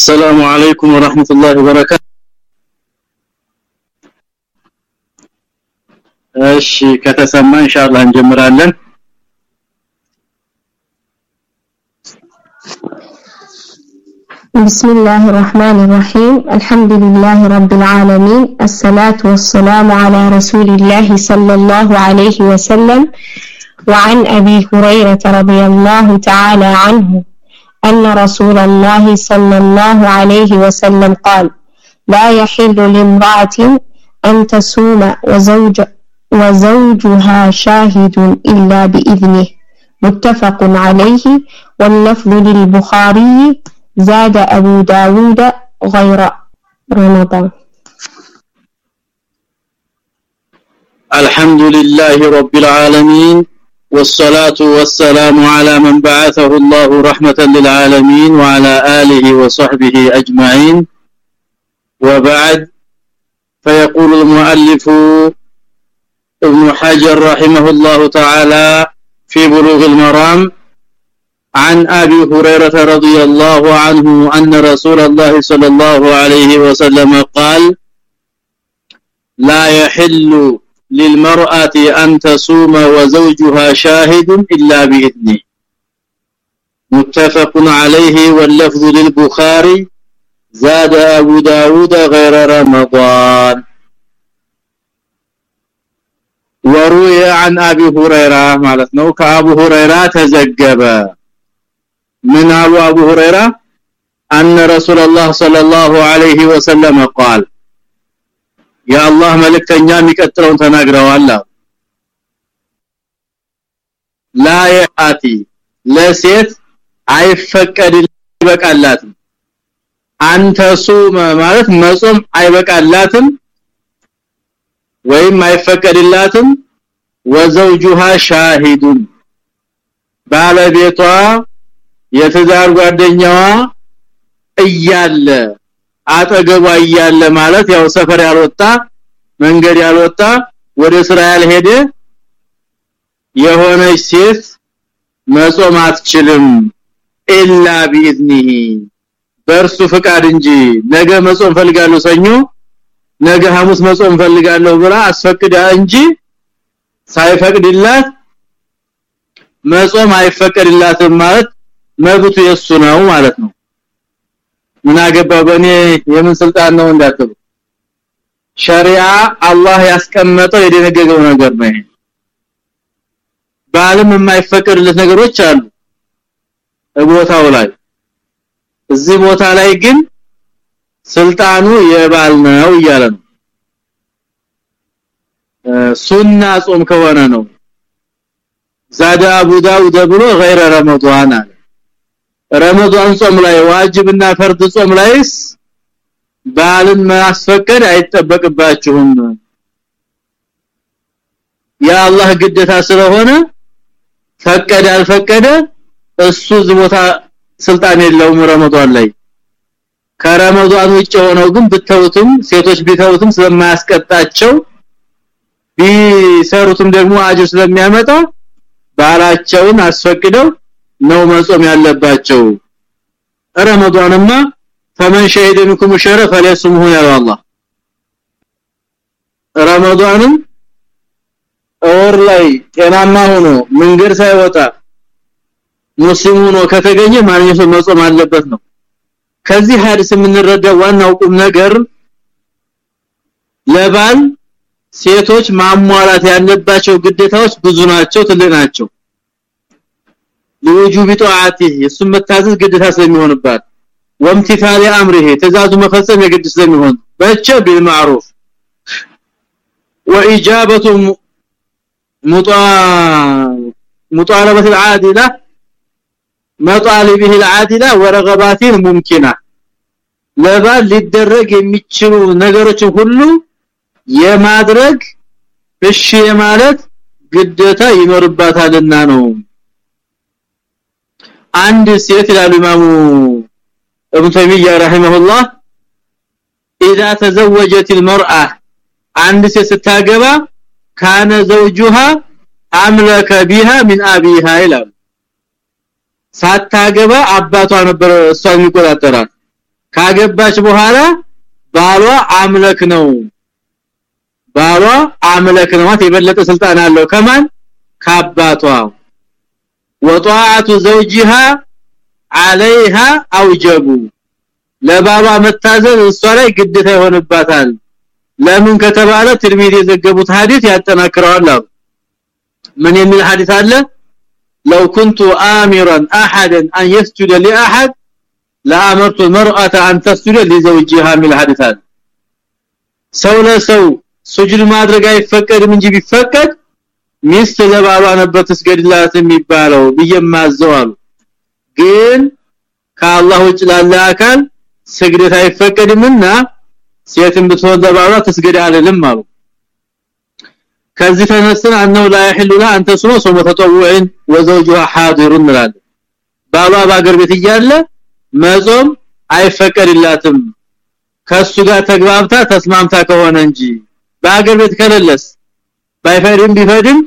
السلام عليكم ورحمة الله وبركاته እሺ ከተሰማ ኢንሻአላህ እንጀምራለን بسم الله الرحمن الرحيم الحمد لله رب العالمين الصلاة والسلام على رسول الله صلى الله عليه وسلم وعن أبي هريرة رضي الله تعالى عنه أن رسول الله صلى الله عليه وسلم قال لا يحل لامرأة أن تصوم وزوج وزوجها شاهد إلا بإذنه. متفق عليه. واللفظ للبخاري زاد أبو داود غير رمضان. الحمد لله رب العالمين. والصلاة والسلام على من بعثه الله رحمة للعالمين وعلى آله وصحبه أجمعين. وبعد فيقول المؤلف ابن حجر رحمه الله تعالى في بلوغ المرام عن أبي هريرة رضي الله عنه أن رسول الله صلى الله عليه وسلم قال لا يحل للمرأة أن تصوم وزوجها شاهد إلا بإذنه. متفق عليه واللفظ للبخاري زاد أبو داود غير رمضان. وروي عن أبي هريرة معناته كأبو هريرة تزجب. من أبو هريرة أن رسول الله صلى الله عليه وسلم قال የአላህ መልእክተኛ የሚቀጥለውን ተናግረዋል ላያቲ ለሴት አይፈቀድል ይበቃላትም። አንተሱ ማለት መጾም አይበቃላትም ወይም አይፈቀድላትም። ወዘውጁሃ ሻሂዱን ባለቤቷ የትዳር ጓደኛዋ እያለ አጠገቧ እያለ ማለት ያው ሰፈር ያልወጣ መንገድ ያልወጣ ወደ ስራ ያልሄደ የሆነች ሴት መጾም አትችልም ኢላ ቢኢዝኒሂ። በእርሱ ፍቃድ እንጂ ነገ መጾም ፈልጋለሁ ሰኞ ነገ ሐሙስ መጾም ፈልጋለሁ ብላ አስፈቅዳ እንጂ ሳይፈቅድላት መጾም አይፈቀድላትም ማለት መብቱ የሱ ነው ማለት ነው ምን አገባ በኔ የምን ስልጣን ነው እንዳትሉ ሸሪዓ አላህ ያስቀመጠው የደነገገው ነገር ነው ባልም የማይፈቀድለት ነገሮች አሉ ቦታው ላይ እዚህ ቦታ ላይ ግን ስልጣኑ የባል ነው እያለ ነው ሱና ጾም ከሆነ ነው ዛዳ አቡ ዳውድ ብሎ غير ረመዳን አለ ረመዳን ጾም ላይ ዋጅብና ፈርድ ጾም ላይስ ባልን ማስፈቀድ አይጠበቅባችሁም። የአላህ ግዴታ ስለሆነ ፈቀደ አልፈቀደ እሱ ዝቦታ ስልጣን የለውም ረመዳን ላይ። ከረመዳን ውጭ ሆነው ግን ብተውትም ሴቶች ቢተውትም ስለማያስቀጣቸው ቢሰሩትም ደግሞ አጅር ስለሚያመጣ ባላቸውን አስፈቅደው ነው መጾም ያለባቸው። ረመዳንማ ፈመን ሸሂደ ሚንኩም ሸረ ፈለስሙሁ ያ አላህ። ረመዳንም ወር ላይ ጤናማ ሆኖ መንገድ ሳይወጣ ሙስሊም ሆኖ ከተገኘ ማንኛውም መጾም አለበት ነው። ከዚህ ሐዲስ የምንረዳው ዋናው ቁም ነገር ለባል ሴቶች ማሟላት ያለባቸው ግዴታዎች ብዙ ናቸው ትልቅ ናቸው ለውጁብ ጧዓቲህ እሱም መታዘዝ ግዴታ ስለሚሆንባት ወምቲፋሊ አምሪሂ ተዛዙ መፈጸም የግድ ስለሚሆን በቸ ቢልማዕሩፍ واجابه مطالبه العادله مطالبه العادله ورغباته الممكنه ለባል ሊደረግ የሚችሉ ነገሮችን ሁሉ የማድረግ እሺ የማለት ግዴታ ይኖርባታልና ነው አንድ ሴት ይላሉ ኢማሙ ابن تيميه رحمه الله اذا تزوجت المراه አንድ ሴት ስታገባ ካነ زوجها املك بها من ابيها ይላል ሳታገባ አባቷ ነበር እሷ የሚቆጣጠራት ካገባች በኋላ ባሏ አምለክ ነው ባሏ አምለክ ነው የበለጠ ስልጣን አለው ከማን ካባቷ ወጧዓቱ ዘውጂሃ عليها አውጀቡ ለባሏ መታዘዝ እሷ ላይ ግዴታ ይሆንባታል ለምን ከተባለ ትርሚዚ የዘገቡት ሐዲስ ያጠናክረዋል ምን የሚል ሐዲስ አለ لو كنت آمرا احدا ان يسجد لاحد لامرت المراه ان تسجد لزوجها من الحديث ሰው ለሰው ሱጁድ ማድረግ አይፈቀድም እንጂ ቢፈቀድ ሚስት ለባሏ ነበር ትስገድላት የሚባለው ብየማዘዋል ግን ከአላህ ውጭ ላለ አካል ስግደት አይፈቀድምና ሴትም ብትሆን ለባሏ ትስገድ አይደለም አሉ ከዚህ ተነስተን አንው لا يحل لها ان تصوم صوم تطوع وزوجها حاضر እንላለን ባሏ ባገር ቤት እያለ መጾም አይፈቀድላትም ከሱ ጋር ተግባብታ ተስማምታ ከሆነ እንጂ ባገር ቤት ከሌለስ ባይፈድም ቢፈድም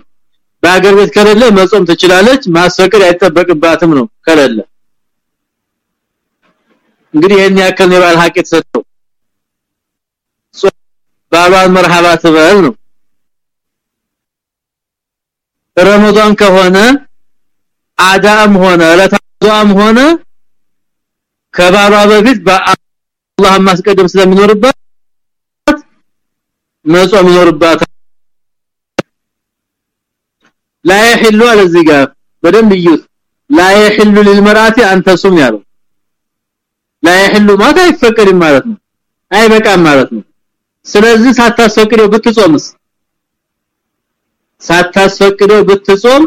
ባገር ቤት ከሌለ መጾም ትችላለች ማስፈቀድ አይጠበቅባትም ነው ከሌለ። እንግዲህ ይሄን ያከል የባል ሀቅ የተሰጠው። ባሏን መርሐባ ትበል ነው። ረመዳን ከሆነ አዳም ሆነ ለታዟም ሆነ ከባሏ በፊት በአላህ ማስቀደም ስለሚኖርባት መጾም ይኖርባታል لا يحل على الزجاج በደንብ ይዩት لا يحل للمراه ان تصوم ያለው لا يحل ማለት አይፈቀድም ማለት ነው አይበቃም ማለት ነው ስለዚህ ሳታስፈቅደው ብትጾምስ ሳታስፈቅደው ብትጾም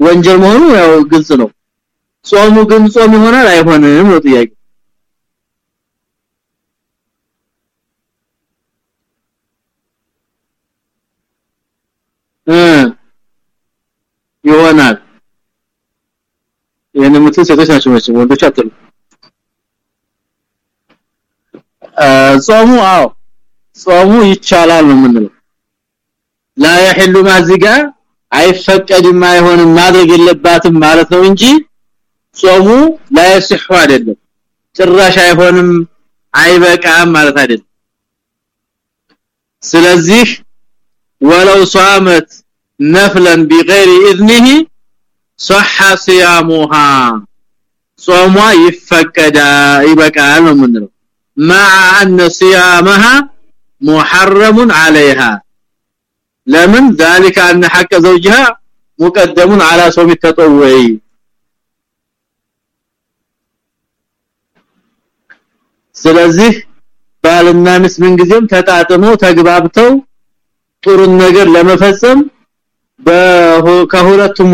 ወንጀል መሆኑ ያው ግልጽ ነው ጾሙ ግን ጾም ይሆናል አይሆንም ነው ጥያቄ ይሆናል ይሄን ምትል ሴቶች ናቸው ማለት ወንዶች አጥሉ ጾሙ አዎ ጾሙ ይቻላል ነው የምንለው لا يحل ማዚጋ አይፈቀድም አይሆንም ማድረግ የለባትም ማለት ነው እንጂ ጾሙ لا يصح አይደለም ጭራሽ አይሆንም አይበቃም ማለት አይደለም ስለዚህ ወለው ሷመት نفلا بغير اذنه صح صيامها ጾሟ ይፈቀዳ ይበቃል ነው የምንለው مع ان صيامها محرم عليها لمن ذلك ان حق زوجها مقدم على صوم التطوع ስለዚህ ባልና ሚስት ምን ጊዜም ተጣጥመው ተግባብተው ጥሩ ነገር ለመፈጸም ከሁለቱም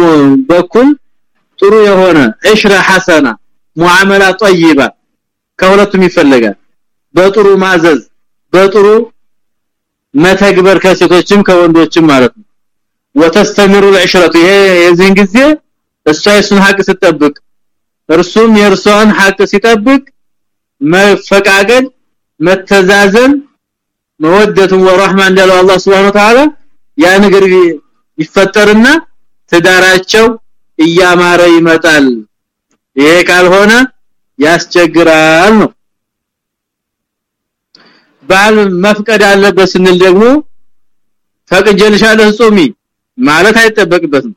በኩል ጥሩ የሆነ እሽራ ሐሰና ሙአመላ ጠይባ ከሁለቱም ይፈልጋል በጥሩ ማዘዝ በጥሩ መተግበር ከሴቶችም ከወንዶችም ማለት ነው ወተስተምሩ العشره ይሄ የዚህን ጊዜ እሷ የሱን ሀቅ ስትጠብቅ እርሱም የእርሷን ሀቅ ሲጠብቅ መፈቃቀል መተዛዘን መወደቱን ወራህማ እንዳለው አላህ Subhanahu Ta'ala ያ ነገር ይፈጠርና ትዳራቸው እያማረ ይመጣል ይሄ ካልሆነ ያስቸግራል ነው ባል መፍቀድ አለበት ስንል ደግሞ ፈቅጀልሻለሁ ጾሚ ማለት አይጠበቅበትም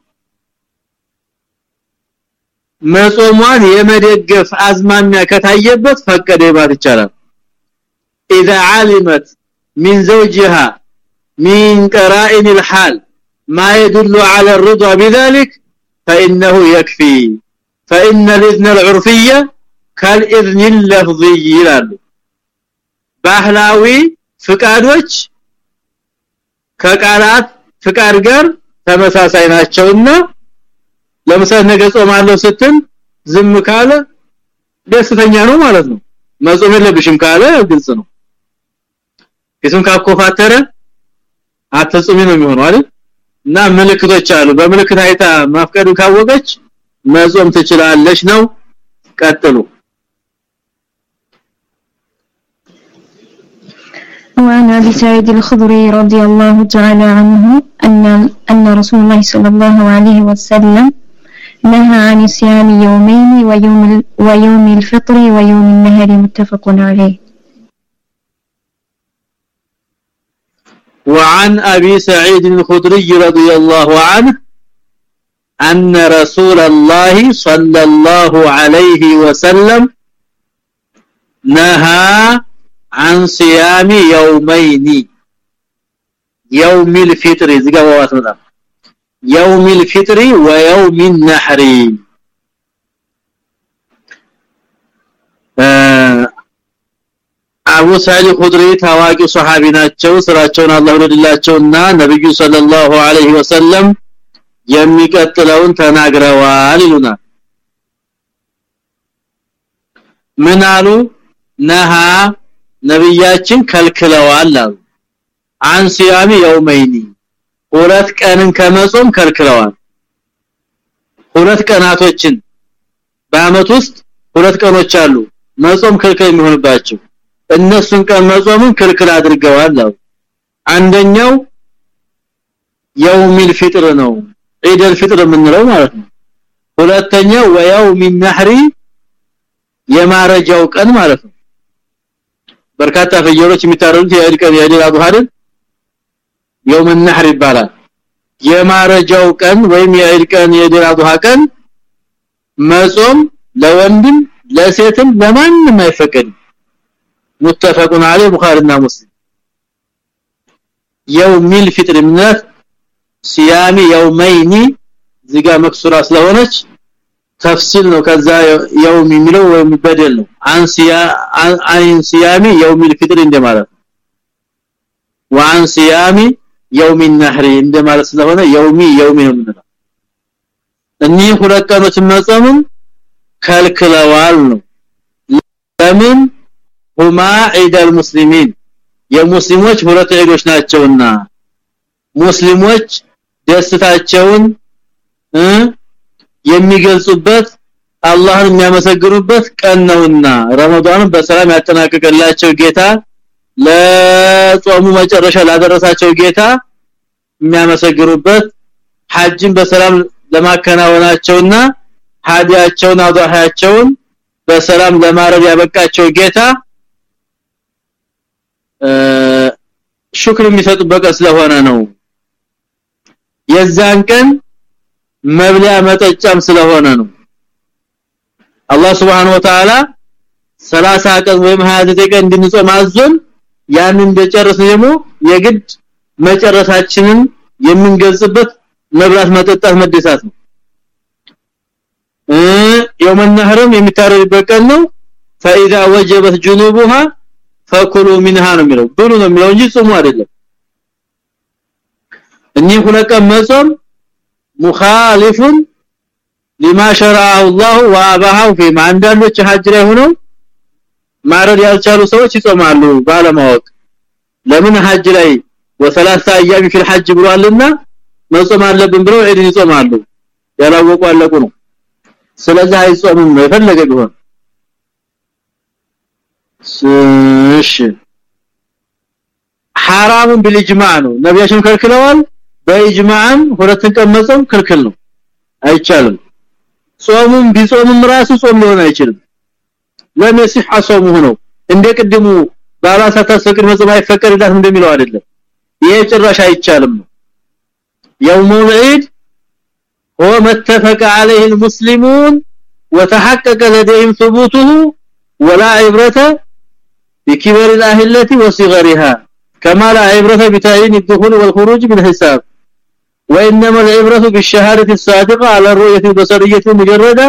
መጾሟን የመደገፍ አዝማሚያ ከታየበት ፈቀደ ይባል ይቻላል اذا علمت من زوجها من قرائن الحال ما يدل على الرضا بذلك فانه يكفي فان الاذن العرفيه كالاذن اللفظي ይላሉ ባህላዊ ፍቃዶች ከቃላት ፍቃድ ጋር ተመሳሳይ ናቸውና ለምሳሌ ነገ ጾማለሁ ስትል ዝም ካለ ደስተኛ ነው ማለት ነው መጾም የለብሽም ካለ ግልጽ ነው እሱን ካኮፋተረ አትጾሚ ነው የሚሆነው አይደል እና ምልክቶች አሉ በምልክት አይታ ማፍቀዱ ካወቀች መጾም ትችላለች ነው ቀጥሉ وعن ابي سعيد الخضري رضي الله تعالى عنه ان ان رسول الله صلى الله عليه وسلم نهى عن صيام يومين ويوم, ويوم الفطر ويوم النهر متفق عليه وعن أبي سعيد الخدري رضي الله عنه أن رسول الله صلى الله عليه وسلم نهى عن صيام يومين. يوم الفطر يوم الفطر ويوم النحر. አቡ ሳዒድ ኹድሪ ታዋቂ ሱሐቢ ናቸው። ስራቸውን አላህ ወደላቸውና ነብዩ ሰለላሁ ዐለይሂ ወሰለም የሚቀጥለውን ተናግረዋል ይሉናል። ምን አሉ? ነሃ ነብያችን ከልክለዋል አሉ። አን ሲያሚ የውመይኒ ሁለት ቀንን ከመጾም ከልክለዋል። ሁለት ቀናቶችን በአመት ውስጥ ሁለት ቀኖች አሉ መጾም ክልክል የሚሆንባቸው እነሱን ቀን መጾምን ክልክል አድርገዋል አንደኛው የውሚል ፍጥር ነው ዒደል ፍጥር የምንለው ማለት ነው። ሁለተኛው ወየውሚ ነህሪ የማረጃው ቀን ማለት ነው። በርካታ ፍየሎች የሚታረዱት የዒድ ቀን የዒድ አድሃ የውም ነህር ይባላል። የማረጃው ቀን ወይም የዒድ ቀን የዒድ ቀን መጾም ለወንድም ለሴትም ለማንም አይፈቀድም متفقون عليه ቡኻሪና ሙስሊም يوم الفطر ምንት ሲያሚ የውመይኒ ዚጋ መክሱራ ስለሆነች ተፍሲል ነው ከዛ የውም የሚለው ወይም በደል ነው አንሲያ አን ሲያሚ የውም الفطر እንደማለት وعن صيام يوم النحر እንደማለት ስለሆነ የውሚ የውሚ ነው ምንለው እኒህ ሁለት ቀኖች መጾምን ከልክለዋል ነው ለምን ሁማ ዒደል ሙስሊሚን የሙስሊሞች ሁለት ዒዶች ናቸውና ሙስሊሞች ደስታቸውን የሚገልጹበት አላህን የሚያመሰግኑበት ቀን ነውና ረመዳንን በሰላም ያጠናቀቀላቸው ጌታ ለጾሙ መጨረሻ ላደረሳቸው ጌታ የሚያመሰግኑበት ሐጅን በሰላም ለማከናወናቸውና ሀዲያቸውን አዷሃቸውን በሰላም ለማረብ ያበቃቸው ጌታ ሹክር የሚሰጡበት ስለሆነ ነው የዛን ቀን መብሊያ መጠጫም ስለሆነ ነው አላህ Subhanahu Wa Ta'ala 30 ቀን ወይም 29 ቀን እንድንጾም አዞን ያንን እንደጨረስ ደግሞ የግድ መጨረሳችንን የምንገልጽበት መብላት መጠጣት መደሳት ነው يوم النهر የሚታረድበት ቀን ነው فاذا وجبت جنوبها فكلوا منها ነው የሚለው ብሉ ነው የሚለው እንጂ ጾሙ አይደለም እኚህ ሁለት መጾም ሙኻሊፍ لما شرعه الله واباحه فيما አንዳንዶች ሐጅ ላይ ሆነው ማረድ ያልቻሉ ሰዎች ይጾማሉ ባለማወቅ ለምን ሐጅ ላይ ወሰላሳ አያም في الحج ብሏልና መጾም አለብን ብለው ዒድን ይጾማሉ ያላወቁ አለቁ ነው ስለዚህ አይጾምም የፈለገ ቢሆን እሺ حرام بالإجماع ነው ነብያችን ከልክለዋል በኢጅማዕም ሁለትን ቀን መጾም ክልክል ነው አይቻልም ጾሙም ቢጾምም ራሱ ጾም ሊሆን አይችልም ለመስህ ጾሙ ነው እንደ ቅድሙ ባላሳታ ሰቅድ መጾም አይፈቀድላት እንደሚለው አይደለም ይሄ ጭራሽ አይቻልም يوم العيد هو ما اتفق عليه المسلمون وتحقق لديهم ثبوته ولا عبرة بكبر الاهلة وصغرها كما لا عبرة بتعيين الدخول والخروج بالحساب وانما العبرة بالشهادة الصادقة على الرؤية البصرية المجردة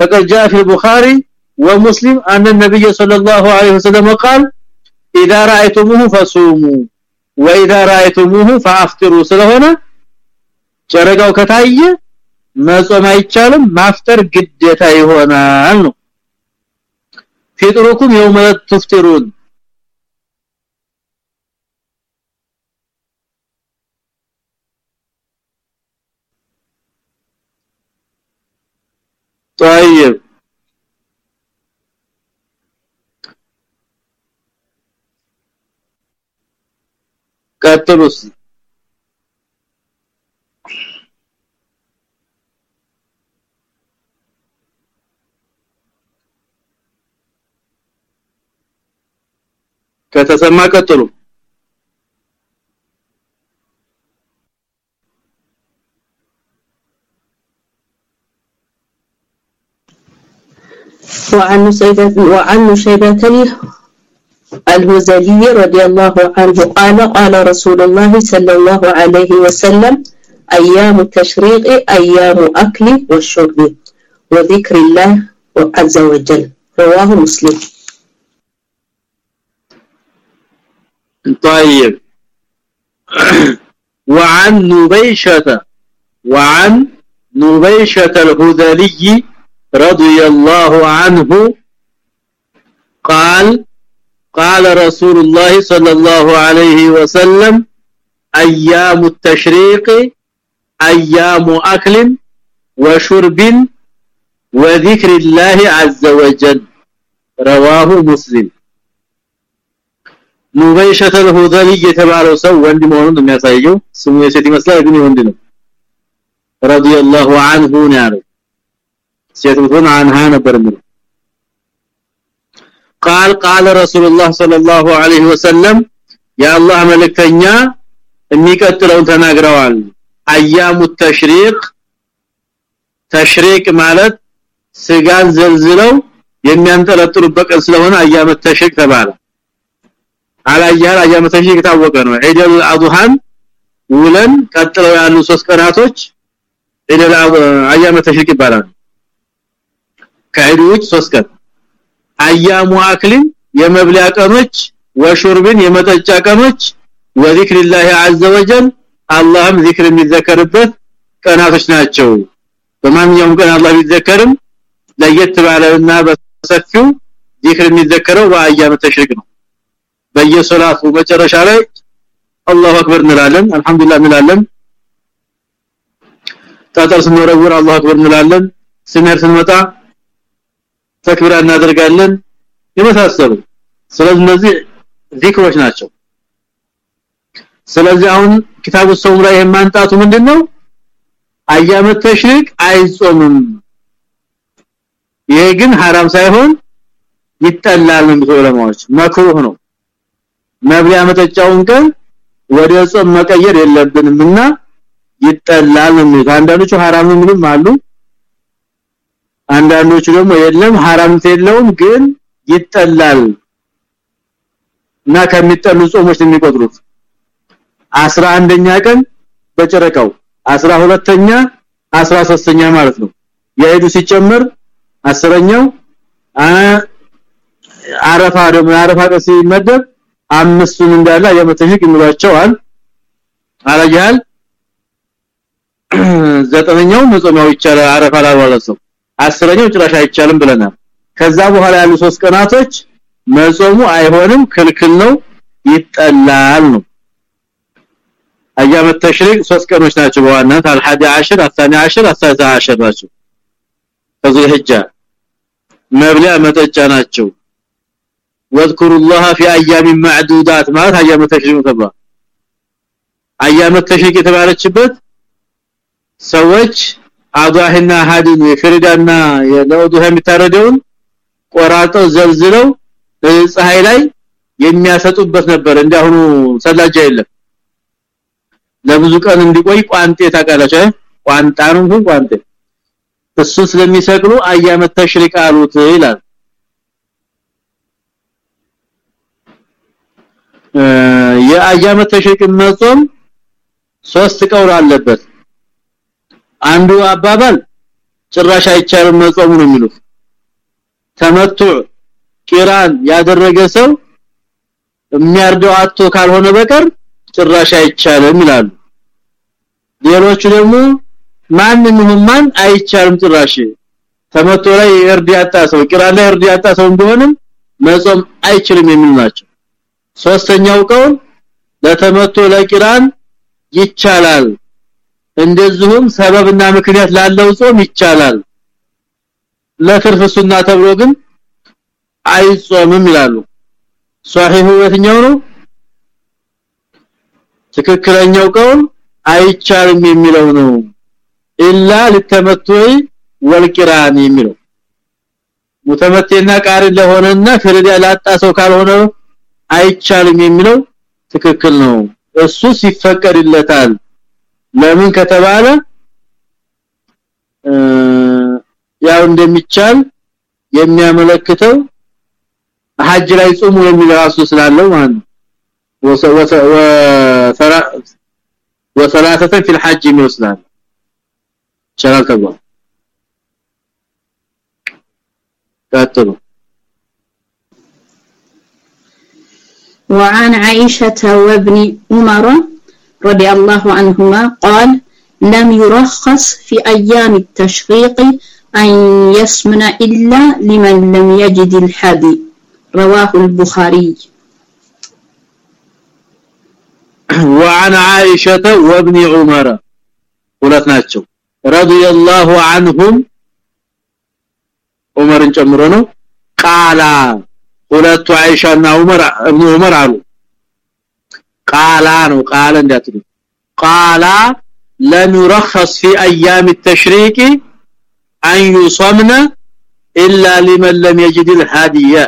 فقد جاء في البخاري ومسلم أن النبي صلى الله عليه وسلم قال إذا رأيتموه فصوموا وإذا رأيتموه فافطروا ስለሆነ ጨረጋው ከታየ መጾም አይቻልም ማፍጠር ግዴታ ይሆናል ነው فطركم يوم لا تفطرون طيب. كترسي ከተሰማ ቀጥሉ وعن سيدة وعن شيبة الهزلي رضي الله عنه قال قال رسول الله صلى الله عليه وسلم أيام التشريق أيام أكل والشرب وذكر الله عز وجل رواه مسلم طيب. وعن نبيشة وعن نبيشة الهذلي رضي الله عنه قال قال رسول الله صلى الله عليه وسلم أيام التشريق أيام أكل وشرب وذكر الله عز وجل. رواه مسلم. ኑበይሸተ الهذلي የተባለው ሰው ወንድ መሆኑን የሚያሳየው ስሙ የሴት ይመስላል ግን ወንድ ነው رضي الله عنه ነው ያለው ሴት ብትሆን አንሃ ነበር የሚለው قال قال رسول الله صلى الله عليه وسلم يا الله መልእክተኛ የሚቀጥለውን ተናግረዋል አያሙ ተሽሪቅ ተሽሪቅ ማለት ስጋን ዘልዝለው የሚያንጠለጥሉበት ቀን ስለሆነ አያመ ተሽሪቅ ተባለ አላያል አያመ ተሽሪቅ ታወቀ ነው ዒደል አድሃን ውለን ቀጥለው ያሉ ሶስት ቀናቶች ዒደል አያመ ተሽሪቅ ይባላል ከዒዱ ውጭ ሶስት ቀን አያሙ አክሊን የመብሊያ ቀኖች ወሹርብን የመጠጫ ቀኖች ወዚክር الله عز وجل አላህም ዚክር የሚዘከርበት ቀናቶች ናቸው በማንኛውም ቀን አላህ ቢዘከርም ለየት ባለና በሰፊው ዚክር የሚዘከረው በአያመ ተሽሪቅ ነው በየሶላቱ መጨረሻ ላይ አላሁ አክበር እንላለን አልহামዱሊላህ እንላለን። ታጠር ስንወረወር አላሁ አክበር እንላለን። ስንሄድ ስንመጣ ተክብራ እናደርጋለን። የመሳሰሉ ስለዚህ እነዚህ ዚክሮች ናቸው። ስለዚህ አሁን ኪታቡ ሰውም ላይ የማንጣቱ ምንድነው? አያመ ተሽሪቅ አይጾምም። ይሄ ግን ሐራም ሳይሆን ይጠላል ነው ዑለማዎች መክሩህ ነው። መብሊያ መጠጫውን ቀን ወደ ጾም መቀየር የለብንምና ይጠላል ነው አንዳንዶቹ حرام ምንም አሉ አንዳንዶቹ ደግሞ የለም حرام የለውም ግን ይጠላል እና ከሚጠሉ ጾሞች የሚቆጥሩት 11ኛ ቀን በጨረቃው 12ኛ 13ኛ ማለት ነው የሄዱ ሲጨመር አስረኛው አረፋ ደግሞ አረፋ ቀን ሲመደብ አምስቱን እንዳለ የመተሽቅ ይምሏቸዋል አላያል ዘጠነኛው መጾሚያው ይቻላል አረፋ ላልዋለሰው አስረኛው ጭራሽ አይቻልም ብለናል። ከዛ በኋላ ያሉ ሶስት ቀናቶች መጾሙ አይሆንም ክልክል ነው ይጠላል ነው። አያመ ተሽሪቅ ሶስት ቀኖች ናቸው በዋናነት። አልሐዲ 10 አሳኒ 10 አሳሳ 10 ናቸው። ከዚህ ህጃ መብሊያ መጠጫ ናቸው واذكروا الله في ايام معدودات ማለት አያመ ተሽሪቅ ተባለ አያመ ተሽሪቅ የተባለችበት ሰዎች አዷህና ሀዲን የፍሪዳና የለውዱህ የሚታረደውን ቆራጠው ዘልዝለው ፀሐይ ላይ የሚያሰጡበት ነበር እንዳሁኑ ሰላጃ የለም ለብዙ ቀን እንዲቆይ ቋንጤ ታቃላችሁ ቋንጣ ነው ቋንጤ እሱ ስለሚሰቅሉ አያመ ተሽሪቅ አሉት ይላል የአያመ ተሽሪቅ መጾም ሶስት ቀውር አለበት። አንዱ አባባል ጭራሽ አይቻልም መጾሙ ነው የሚሉት። ተመቱ ቂራን ያደረገ ሰው የሚያርደው አጥቶ ካልሆነ በቀር ጭራሽ አይቻልም ይላሉ። ሌሎቹ ደግሞ ማንንም ማን አይቻልም ጭራሽ። ተመቶ ላይ እርድ ሰው ቂራን ላይ እርድ ያጣ ሰው ቢሆንም መጾም አይችልም የሚሉ ናቸው ሶስተኛው ቀውን ለተመቶ ለቂራን ይቻላል። እንደዚሁም ሰበብና ምክንያት ላለው ጾም ይቻላል። ለትርፍ ሱና ተብሎ ግን አይጾምም ይላሉ። ሷሂሁ የትኛው ነው? ትክክለኛው ቀውን አይቻልም የሚለው ነው። ኢላ ለተመቶይ ወልቂራን የሚለው። ሙተመቴና ቃሪ ለሆነና ፍርድ ያላጣ ሰው ካልሆነ አይቻልም የሚለው ትክክል ነው እሱ ሲፈቀድለታል ለምን ከተባለ ያው እንደሚቻል የሚያመለክተው ሐጅ ላይ ጾሙ የሚል ራሱ ስላለው ማለት ነው وثلاثه في الحج ይመስላል ይችላል ተባለ ቀጥሉ وعن عائشة وابن عمر رضي الله عنهما قال لم يرخص في أيام التشريق أن يسمن إلا لمن لم يجد الحدي رواه البخاري. وعن عائشة وابن عمر قلت ناتشو رضي الله عنهم عمر جمرنا قال ሁለቱ አይሻና ዑመር እብኑ ዑመር አሉ ቃላ ነው ቃለ እንዳትሉ ቃላ لم يرخص في ايام التشريق ان يصمن الا لمن لم يجد الهديه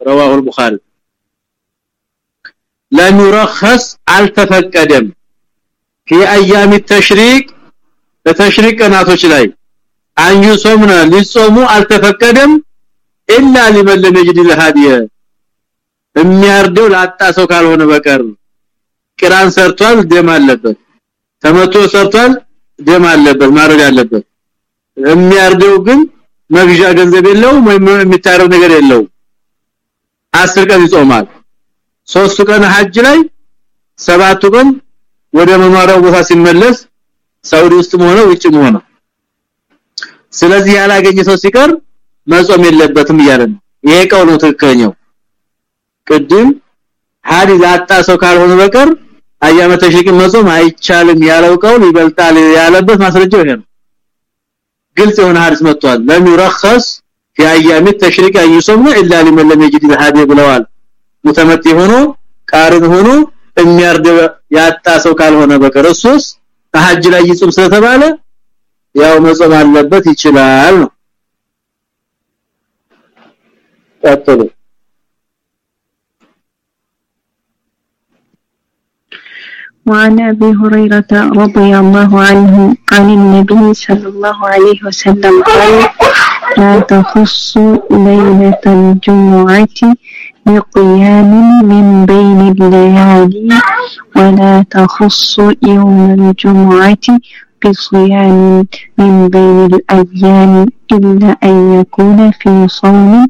رواه البخاري لم يرخص አልተፈቀደም في ايام التشريق በተሽሪቅ ቀናቶች ላይ አንዩ ጾምና ሊጾሙ አልተፈቀደም ኢላ ሊመለነ እንግዲህ ለሃዲየ የሚያርደው ላጣ ሰው ካልሆነ በቀር ቂራን ሰርቷል ደም አለበት። ተመቶ ሰርቷል ደም አለበት ማረድ አለበት። የሚያርደው ግን መግዣ ገንዘብ የለውም ወይም የሚታረው ነገር የለውም። አስር ቀን ይጾማል። ሶስቱ ቀን ሀጅ ላይ ሰባቱ ቀን ወደ መኖሪያው ቦታ ሲመለስ ሳውዲ ውስጥም ሆነ ውጭም ሆነ ስለዚህ ያላገኘ ሰው ሲቀር መጾም የለበትም እያለ ነው። ይሄ ቀው ነው ትክክለኛው። ቅድም ሐዲስ አጣ ሰው ካልሆነ በቀር አያመ ተሽቂ መጾም አይቻልም ያለው ቀውል ይበልጣል ያለበት ማስረጃው ይሄ ነው። ግልጽ የሆነ ሐዲስ መጥቷል። ለም في ايام التشريق ان يصوم الا لمن لم يجد الهدي ብለዋል። ሙተመት ሆኖ ቃርን ሆኖ የሚያርድ ያጣ ሰው ካልሆነ በቀር እሱስ ተሐጅ ላይ ይጾም ስለተባለ ያው መጾም አለበት ይችላል ነው። تعطلوا وعن أبي هريرة رضي الله عنه عن النبي صلى الله عليه وسلم قال لا تخص ليلة الجمعة بقيام من بين الليالي ولا تخص يوم الجمعة بصيام يعني من بين الأيام إلا أن يكون في صوم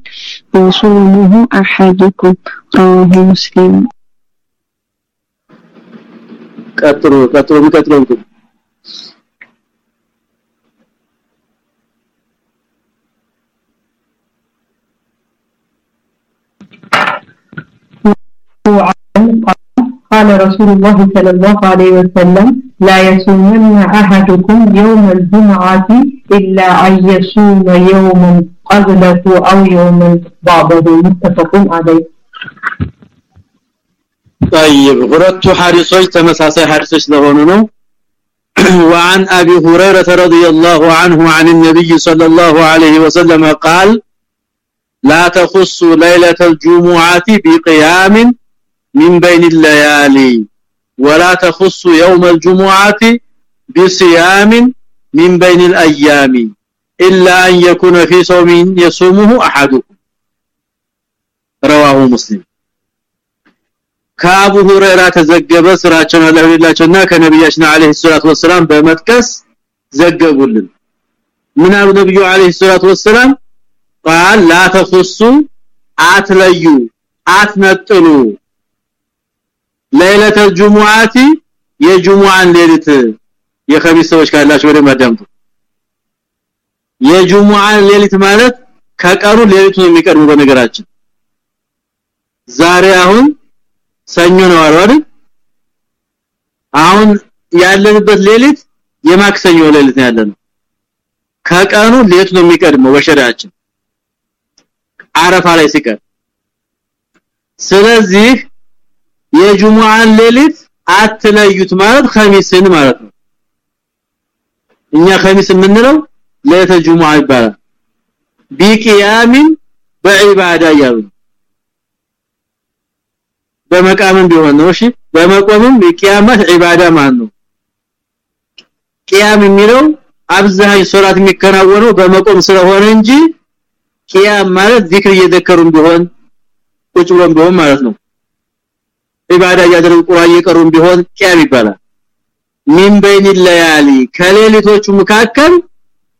يصومه أحدكم. رواه مسلم. كثروا كثروا قال رسول الله صلى الله عليه وسلم لا يصومن أحدكم يوم الجمعة إلا أن يصوم يوما قبله أو يوما بعده متفق عليه طيب ሁለቱ ሐዲሶች ተመሳሳይ ሐዲሶች ስለሆኑ ነው وعن ابي هريره رضي الله عنه عن النبي صلى الله عليه وسلم قال لا تخص ليله الجمعه بقيام من بين الليالي ولا تخص يوم الجمعه بصيام من بين الايام الا ان يكون في صوم يصومه احدكم رواه مسلم ከአቡ ሁረይራ ተዘገበ ስራቸውን አለላቸውና ከነብያችን አለይሂ ሰላቱ ወሰለም በመጥቀስ ዘገቡልን ምን አሉ ነብዩ አለይሂ ሰላቱ ወሰለም قال لا تخصوا አትለዩ አትነጥሉ ለይለተ ጁሙአቲ የጁሙአን ሌሊት የኸሚስ ሰዎች ካላችሁ ወደ ማዳምጡ የጁሙአን ሌሊት ማለት ከቀሩ ሌሊቱ ነው የሚቀርቡ በነገራችን። ዛሬ አሁን ሰኞ ነው አይደል? አሁን ያለንበት ሌሊት የማክሰኞ ሌሊት ነው ያለነው። ከቀኑ ሌሊቱ ነው የሚቀድመው በሸሪዓችን። አረፋ ላይ ሲቀር። ስለዚህ የጁሙአን ሌሊት አትለዩት ማለት ኸሚስን ማለት ነው። እኛ ኸሚስ የምንለው ሌሊተ ጁሙአ ይባላል። ቢቂያሚን በዒባዳ ያሉ በመቃምም ቢሆን ነው። እሺ በመቆምም የቂያመት ዒባዳ ማን ነው። ቂያም የሚለው አብዛኝ ሶላት የሚከናወነው በመቆም ስለሆነ እንጂ ቂያም ማለት ዚክር እየዘከሩም ቢሆን ቁጭ ብሎም ቢሆን ማለት ነው ኢባዳ ያደረጉ ቁርአን የቀሩም ቢሆን ቂያም ይባላል። ሚን በይን ለያሊ ከሌሊቶቹ መካከል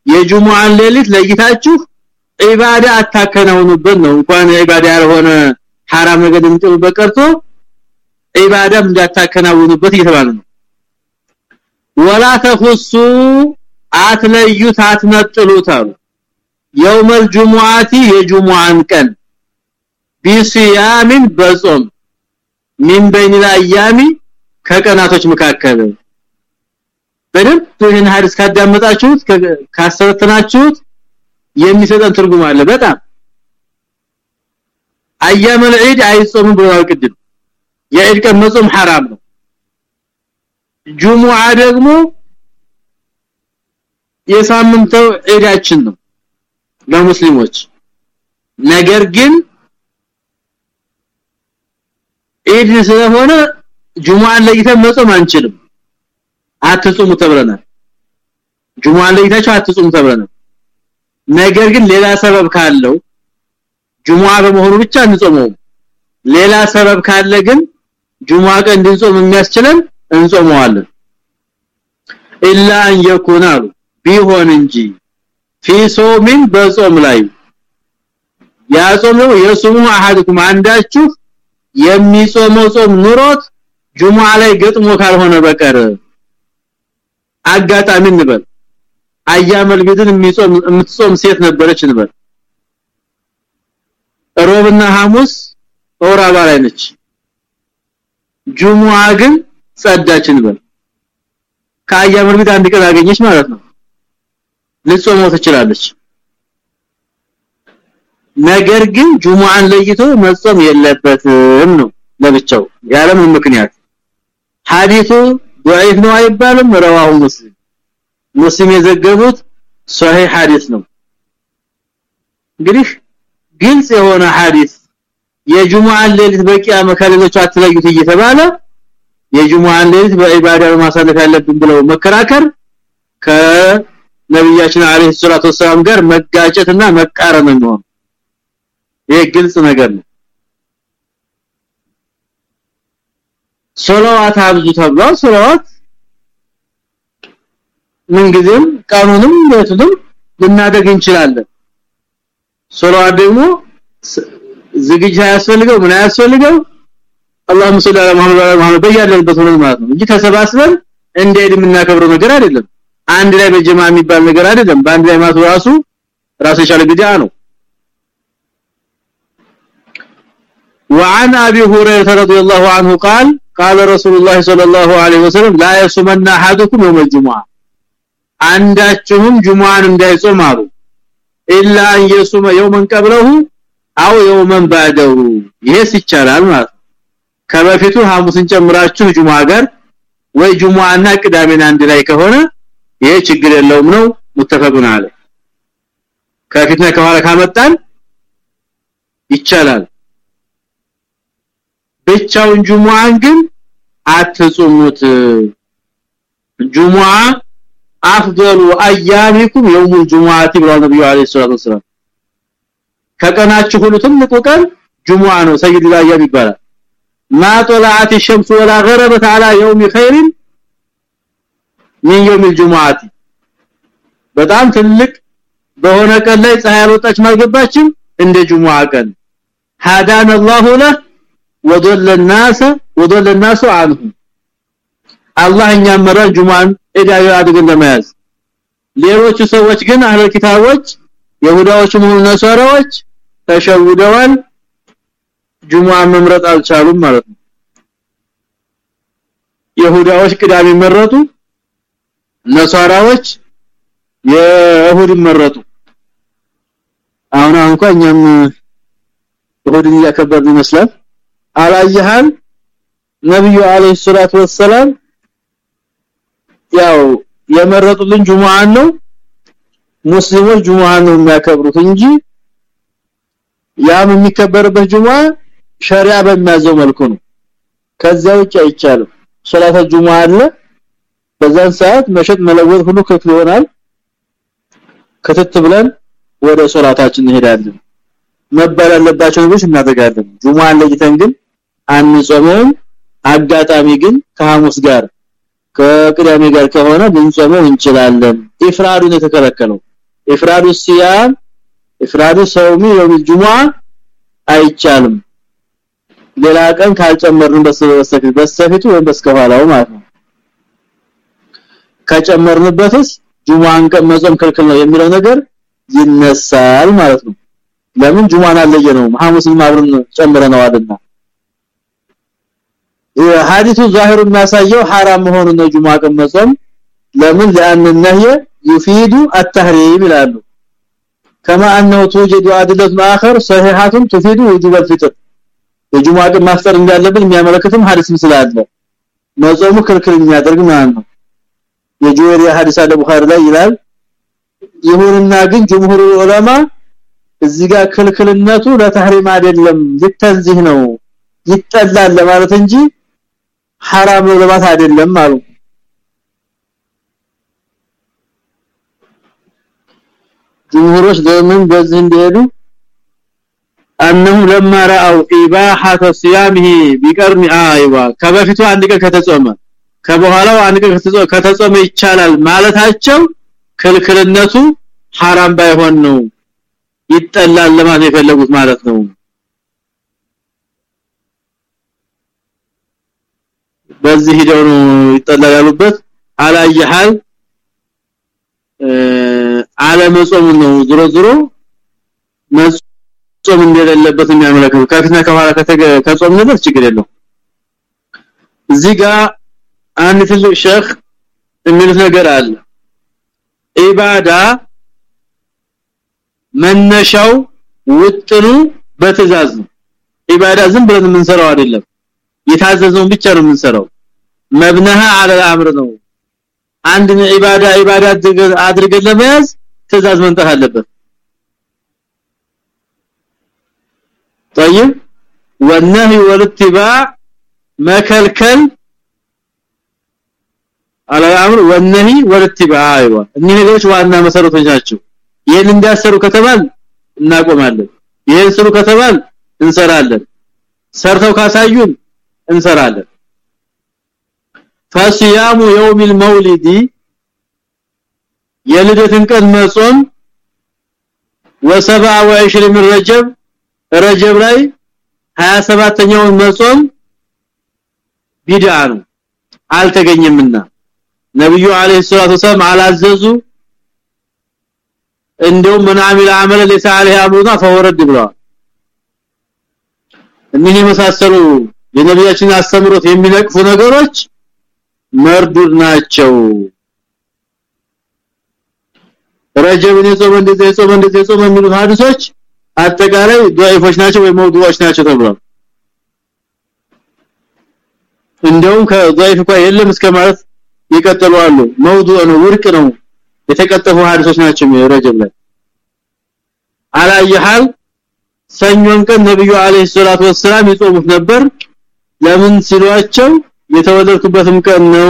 የጁሙአን ሌሊት ለይታችሁ ኢባዳ አታከናውኑበት ነው። እንኳን ኢባዳ ያልሆነ حرام ነገር እንጥሉ በቀርቶ ኢባዳም እንዳታከናውኑበት እየተባለ ነው። ወላ ተخصو አትለዩት አትነጥሉት አሉ። የውመል ጁሙአቲ የጁሙአን ቀን ቢሲያምን በጾም من بين الايام ከቀናቶች መካከል በደንብ ይህን ሐዲስ ካዳመጣችሁት ካሰረተናችሁት የሚሰጠን ትርጉም አለ በጣም አያመ العيد አይጾምም ብለዋል ቅድም የዒድ ቀን መጾም حرام ነው ጁሙዓ ደግሞ የሳምንተው ዒዳችን ነው ለሙስሊሞች ነገር ግን ዒድ ስለሆነ ጁሙዓን ለይተን መጾም አንችልም። አትጾሙ ተብለናል። ጁሙዓን ለይታችሁ አትጾሙ ተብለናል። ነገር ግን ሌላ ሰበብ ካለው ጁሙዓ በመሆኑ ብቻ እንጾመው ሌላ ሰበብ ካለ ግን ጁሙዓ ቀን እንድንጾም የሚያስችለን እንጾመዋለን። ኢላ አን የኩን አሉ። ቢሆን እንጂ ፊ ሶሚን በጾም ላይ ያጾመው የሱሙ አሐድኩም አንዳችሁ የሚጾመው ጾም ኑሮት ጁሙዓ ላይ ገጥሞ ካልሆነ በቀር አጋጣሚ እንበል። አያመል ቢድን የሚጾም የምትጾም ሴት ነበረች እንበል። ሮብና ሐሙስ ኦራ ባላይ ነች። ጁሙዓ ግን ጸዳች እንበል። ከአያመል ቢድ አንድ ቀን አገኘች ማለት ነው። ልጾመው ትችላለች ነገር ግን ጁሙዓን ለይቶ መጾም የለበትም ነው ለብቻው ያለም ምክንያት ሐዲሱ ضعيف ነው አይባልም ረዋሁ ሙስሊም ሙስሊም የዘገቡት ሷሂህ ሐዲስ ነው እንግዲህ ግልጽ የሆነ ሐዲስ የጁሙዓን ሌሊት በቂያመ ከሌሎች አትለዩት እየተባለ የጁሙዓን ሌሊት በኢባዳ ማሳለፍ ያለብን ብለው መከራከር ከነብያችን አለይሂ ሰላቱ ወሰለም ጋር መጋጨትና መቃረን ነው ይሄ ግልጽ ነገር ነው። ሶላዋት አብዙ ተብሏል። ሶላዋት ምንጊዜም ቀኑንም ቤቱንም ልናደግ እንችላለን። ሶላዋት ደግሞ ዝግጅት ያስፈልገው ምን ያስፈልገው አላሁም ሰለ ዐላ መሐመድ በያለንበት ሆነን ማለት ነው እንጂ ተሰባስበን እንደሄድ የምናከብረው ነገር አይደለም። አንድ ላይ በጀማ የሚባል ነገር አይደለም። በአንድ ላይ ማቱ ራሱ የቻለ ቢድዓ ነው وعن ابي هريره رضي الله عنه قال قال رسول الله صلى الله عليه وسلم لا يصومن احدكم يوم الجمعه አንዳችሁም ጁማን እንዳይጾም አሉ ኢላ አን የሱመ የውመን ቀብለሁ አው የውመን ባደው ይሄስ ይቻላል ማለት ከበፊቱ ሐሙስን ጨምራችሁ ጁማ ጋር ወይ ጁማና ቅዳሜን አንድ ላይ ከሆነ ይሄ ችግር የለውም ነው ሙተፈቁን አለ ከፊትና ከኋላ ካመጣን ይቻላል ብቻውን ጁሙአን ግን አትጾሙት ጁሙአ አፍደሉ አያሚኩም የውም الجمعه ብለው ነብዩ አለይሂ ሰላቱ ወሰለም ከቀናችሁ ሁሉ ትልቁ ቀን ጁሙአ ነው ሰይድ አያም ይባላል ما طلعت الشمس ولا غربت على يوم خير من يوم الجمعه በጣም ትልቅ በሆነ ቀን ላይ ፀሐይ አልወጣች ማልገባችም እንደ ጁሙአ ቀን هدانا الله له وضل الناس وضل الناس عنه አላህ እኛም መራ ጁማን እዳዩ አድርገን ለመያዝ ሌሎቹ ሰዎች ግን አህለ ኪታቦች ይሁዳዎችም ሆኑ ነሳራዎች ተሸውደዋል ጁማን መምረጥ አልቻሉም ማለት ነው ይሁዳዎች ቅዳሜ መረጡ ነሳራዎች የእሁድ መረጡ አሁን እንኳን እኛም እሁድን እያከበርን ይመስላል አላየሃል ነብዩ አለይሂ ሰላቱ ወሰለም ያው የመረጡልን ጁሙአን ነው። ሙስሊሞች ጁሙአን ነው የሚያከብሩት እንጂ ያም የሚከበርበት ጁሙአ ሸሪዓ በሚያዘው መልኩ ነው። ከዚያ ውጭ አይቻልም። ሶላተ ጁሙአ አለ። በዛን ሰዓት መሸጥ መለወጥ ሁሉ ክፍል ይሆናል። ከተት ብለን ወደ ሶላታችን እንሄዳለን መባል ያለባቸው ነገሮች እናደርጋለን። ጁሙአን ለይተን ግን አንጾምም አጋጣሚ ግን ከሐሙስ ጋር ከቅዳሜ ጋር ከሆነ ልንጾመው እንችላለን። ኢፍራዱን የተከለከለው። ኢፍራዱ ሲያም ኢፍራዱ ሰውሚ የውም ጁሙአ አይቻልም። ሌላ ቀን ካልጨመርን በሰፊቱ በሰፊቱ ወይም በስከኋላው ማለት ነው። ከጨመርንበትስ ጁሙአን ቀን መጾም ክልክል ነው የሚለው ነገር ይነሳል ማለት ነው ለምን ጁሙአን አለየነው ሐሙስን ማብረን ጨምረነዋልና ሐዲሱ ዛሂሩ የሚያሳየው حرام መሆኑን ነው ጁሙአ ቀን መጾም ለምን لان النهي يفيد التحريم ይላሉ كما انه توجد ادله اخر صحيحه تفيد وجوب الفطر የጁሙአ ቀን ማፍጠር እንዳለብን የሚያመለክትም ሐዲስም ስላለ መጾሙ ክልክል የሚያደርግ ማለት ነው የጁዌሪ ሐዲስ አለ ቡኻሪ ላይ ይላል ይሁንና ግን ጀምሁሩ ዑለማ እዚህ ጋር ክልክልነቱ ለተህሪም አይደለም ለተንዚህ ነው ይጠላል ለማለት እንጂ حرام ነው ለማለት አይደለም አሉ ጀምሁሮች ለምን በዚህ እንደሄዱ انهم لما راوا اباحه صيامه بقرن ايوا ከበፊቱ አንድ ቀን ከተጾመ ከበኋላው አንድ ቀን ከተጾመ ይቻላል ማለታቸው ክልክልነቱ حرام ባይሆን ነው ይጠላል ለማለት የፈለጉት ማለት ነው። በዚህ ሄደው ነው ያሉበት። አላየሃል አለመጾም ነው ዝሮ ዝሮ መጾም እንደሌለበት የሚያመለክተው። ከፊትና ከኋላ ከጾም ነበር ችግር የለው እዚህ ጋር አንድ ትልቅ ሼክ የሚሉት ነገር አለ። ኢባዳ መነሻው ውጥኑ በትእዛዝ ነው ኢባዳ ዝም ብለን የምንሰራው አይደለም የታዘዘውን ብቻ ነው የምንሰራው መብነሃ አለ አምር ነው አንድ ኢባዳ ኢባዳ አድርገን ለመያዝ ትእዛዝ መንጠፍ አለበት طيب والنهي والاتباع መከልከል على الامر والنهي والاتباع ايوه እነዚህ ነገሮች ዋና መሰረቶች ናቸው ይሄን እንዲያሰሩ ከተባል እናቆማለን ይሄን ስሩ ከተባል እንሰራለን ሰርተው ካሳዩን እንሰራለን فصيام يوم المولد የልደትን ቀን መጾም و27 من ረጀብ ረጀብ ላይ 27ኛውን መጾም ቢድዓ ነው አልተገኘምና ነብዩ አለይሂ ሰላቱ ወሰለም አላዘዙ እንደው ምን አሚል አመለ ለሳሊህ አምሩና ፈወረድ ብለዋል። እነኚህ የመሳሰሉ የነቢያችን አስተምሮት የሚነቅፉ ነገሮች መርዱድ ናቸው። ረጀብን የጾም እንደዚህ የጾም እንደዚህ የጾም የሚሉ ሐዲሶች አጠቃላይ ضعيفዎች ናቸው ወይ መውዱዎች ናቸው ተብሏል። እንደውም ከضعيፍ እንኳን የለም እስከ ማለት ይቀጥላሉ መውዱ ነው ውርቅ ነው። የተቀጠፉ ሐዲሶች ናቸው ረጀብ ላይ። አላየሃል? ሰኞን ቀን ነብዩ አለይሂ ሰላቱ ወሰለም ይጾሙት ነበር። ለምን ሲሏቸው የተወለድኩበትም ቀን ነው?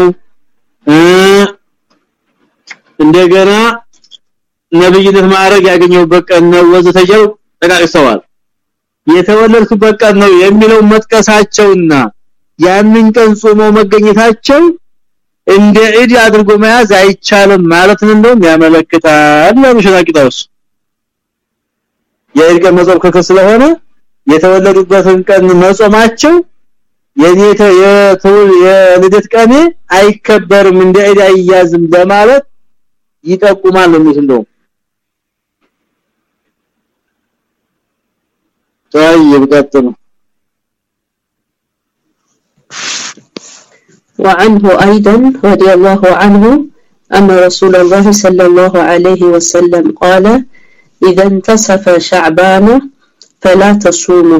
እንደገና ነብይነት ማዕረግ ያገኘውበት ቀን ነው ወዘተየው ተቃቅሰዋል። የተወለድኩበት ቀን ነው የሚለው መጥቀሳቸውና ያንን ቀን ጾሞ መገኘታቸው እንደ ዒድ አድርጎ መያዝ አይቻልም ማለት እንደውም ያመለክታል ለምሽራቂታውስ የዒድ ቀን መጾም ከከ ስለሆነ የተወለዱበትን ቀን መጾማቸው የኔተ የትውል የልደት ቀኔ አይከበርም እንደ ዒድ አይያዝም በማለት ይጠቁማል ነው እንደው طيب قطنا وعنه أيضا رضي الله عنه أن رسول الله صلى الله عليه وسلم قال إذا انتصف شعبان فلا تصوموا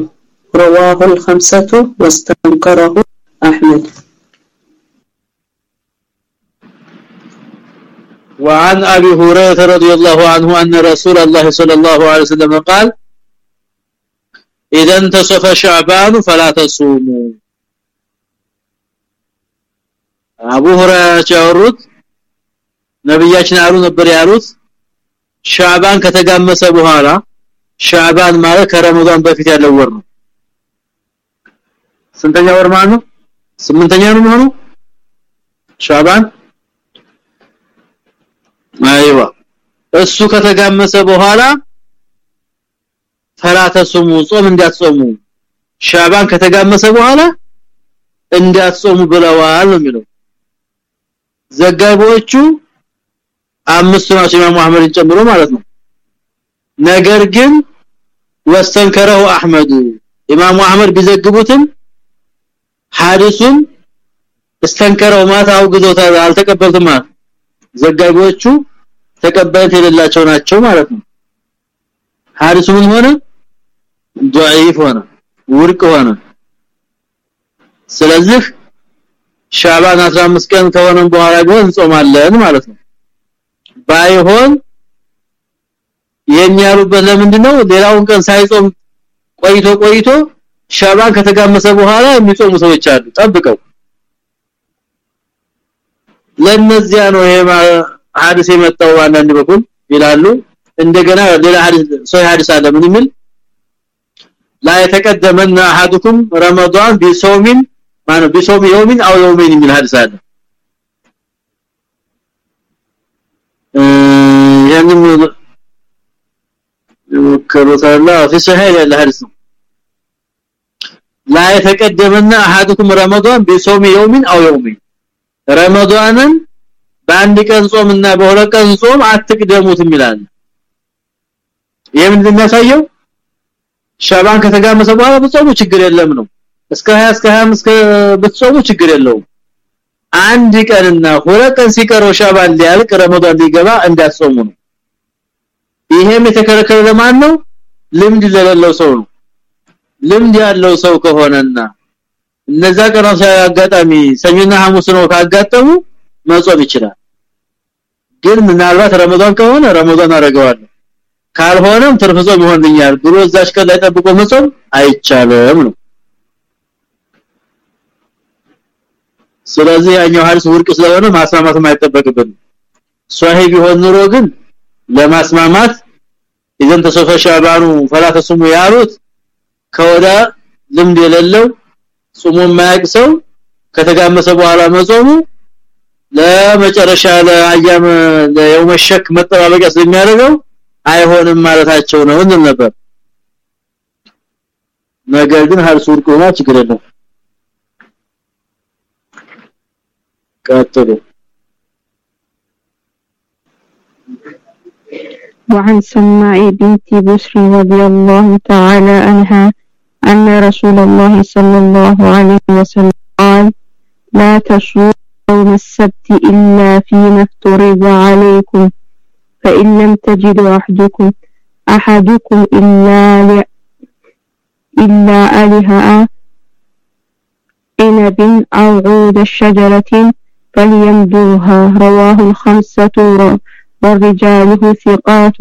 رواه الخمسة واستنكره أحمد. وعن أبي هريرة رضي الله عنه أن رسول الله صلى الله عليه وسلم قال إذا انتصف شعبان فلا تصوموا. አቡ ሁረይራ ያወሩት። ነብያችን አሉ ነበር ያሉት። ሻዕባን ከተጋመሰ በኋላ ሻዕባን ማለት ከረመዳን በፊት ያለው ወር ነው። ስንተኛ ወር ማለት ነው? ስምንተኛ ነው ማለት ሻዕባን? አይዋ። እሱ ከተጋመሰ በኋላ ፈላተሱሙ ጾም እንዳትጾሙ። ሻዕባን ከተጋመሰ በኋላ እንዳትጾሙ ብለዋል ነው የሚለው ዘጋቢዎቹ አምስቱ ናቸው ኢማሙ አህመድን ጨምሮ ማለት ነው ነገር ግን ወስተንከረው አህመድ ኢማሙ አህመድ ቢዘግቡትም ሐዲሱን እስተንከረው ማታ አውግዘውታል አልተቀበሉትም ማለት ዘጋቢዎቹ ተቀባይነት የሌላቸው ናቸው ማለት ነው ሐዲሱ ምን ሆነ ضعيف ሆነ ውርቅ ሆነ ስለዚህ ሻባን 15 ቀን ከሆነ በኋላ ግን እንጾማለን ማለት ነው ባይሆን የሚያሩበት ለምንድነው ሌላውን ቀን ሳይጾም ቆይቶ ቆይቶ ሻባን ከተጋመሰ በኋላ የሚጾሙ ሰዎች አሉ ጠብቀው ለነዚያ ነው ይሄ ሐዲስ የመጣው አንዳንድ በኩል ይላሉ እንደገና ሌላ ሐዲስ ሶይ ሐዲስ አለ ምን የሚል لا يتقدمن احدكم رمضان بصوم ማነ بصوم يوم او يومين የሚል ሐዲስ አለ ያንን ይወከሩታላ في صحيح الحديث لا يتقدمن احدكم رمضان بصوم يوم او يومين ረመዳንን በአንድ ቀን ጾምና በሁለት ቀን ጾም አትቅደሙት ይላል ይሄ ምንድነው የሚያሳየው ሻባን ከተጋመሰ በኋላ ብትጾሙ ችግር የለም ነው እስከ 20 እስከ 25 እስከ ብትጾሙ ችግር የለውም። አንድ ቀንና ሁለት ቀን ሲቀረው ሻባን ሊያልቅ ረመዳን ሊገባ እንዳትጾሙ ነው። ይሄም የተከለከለ ለማን ነው? ልምድ ለሌለው ሰው ነው። ልምድ ያለው ሰው ከሆነና እነዛ ቀናት አጋጣሚ ሰኞና ሐሙስ ነው ካጋጠሙ መጾም ይችላል። ግን ምናልባት ረመዳን ከሆነ ረመዳን አረጋዋለሁ ካልሆነም ትርፍ ጾም ይሆንልኛል ብሎ እዛች ቀን ላይ ጠብቆ መጾም አይቻልም ነው ስለዚህ ያኛው ሐዲስ ውርቅ ስለሆነ ማስማማት የማይጠበቅብን ሷሂህ ቢሆን ኑሮ ግን ለማስማማት ኢዘን ተሶፈ ሻባኑ ፈላተሱሙ ያሉት ከወዳ ልምድ የሌለው ጾሙ የማያውቅ ከተጋመሰ በኋላ መጾሙ ለመጨረሻ ለአያም ለየውመሸክ መጠባበቂያ ስለሚያደርገው አይሆንም ማለታቸው ነው እንል ነበር። ነገር ግን ሀል ሱር ቆማ ችግር የለም كاتبه وعن سماء بنت بشر رضي الله تعالى عنها أن رسول الله صلى الله عليه وسلم قال لا تشروا يوم السبت إلا فيما افترض عليكم فإن لم تجدوا أحدكم أحدكم إلا إلا آلهة عنب أو عود الشجرة فليمدوها رواه الخمسة ورجاله ثقات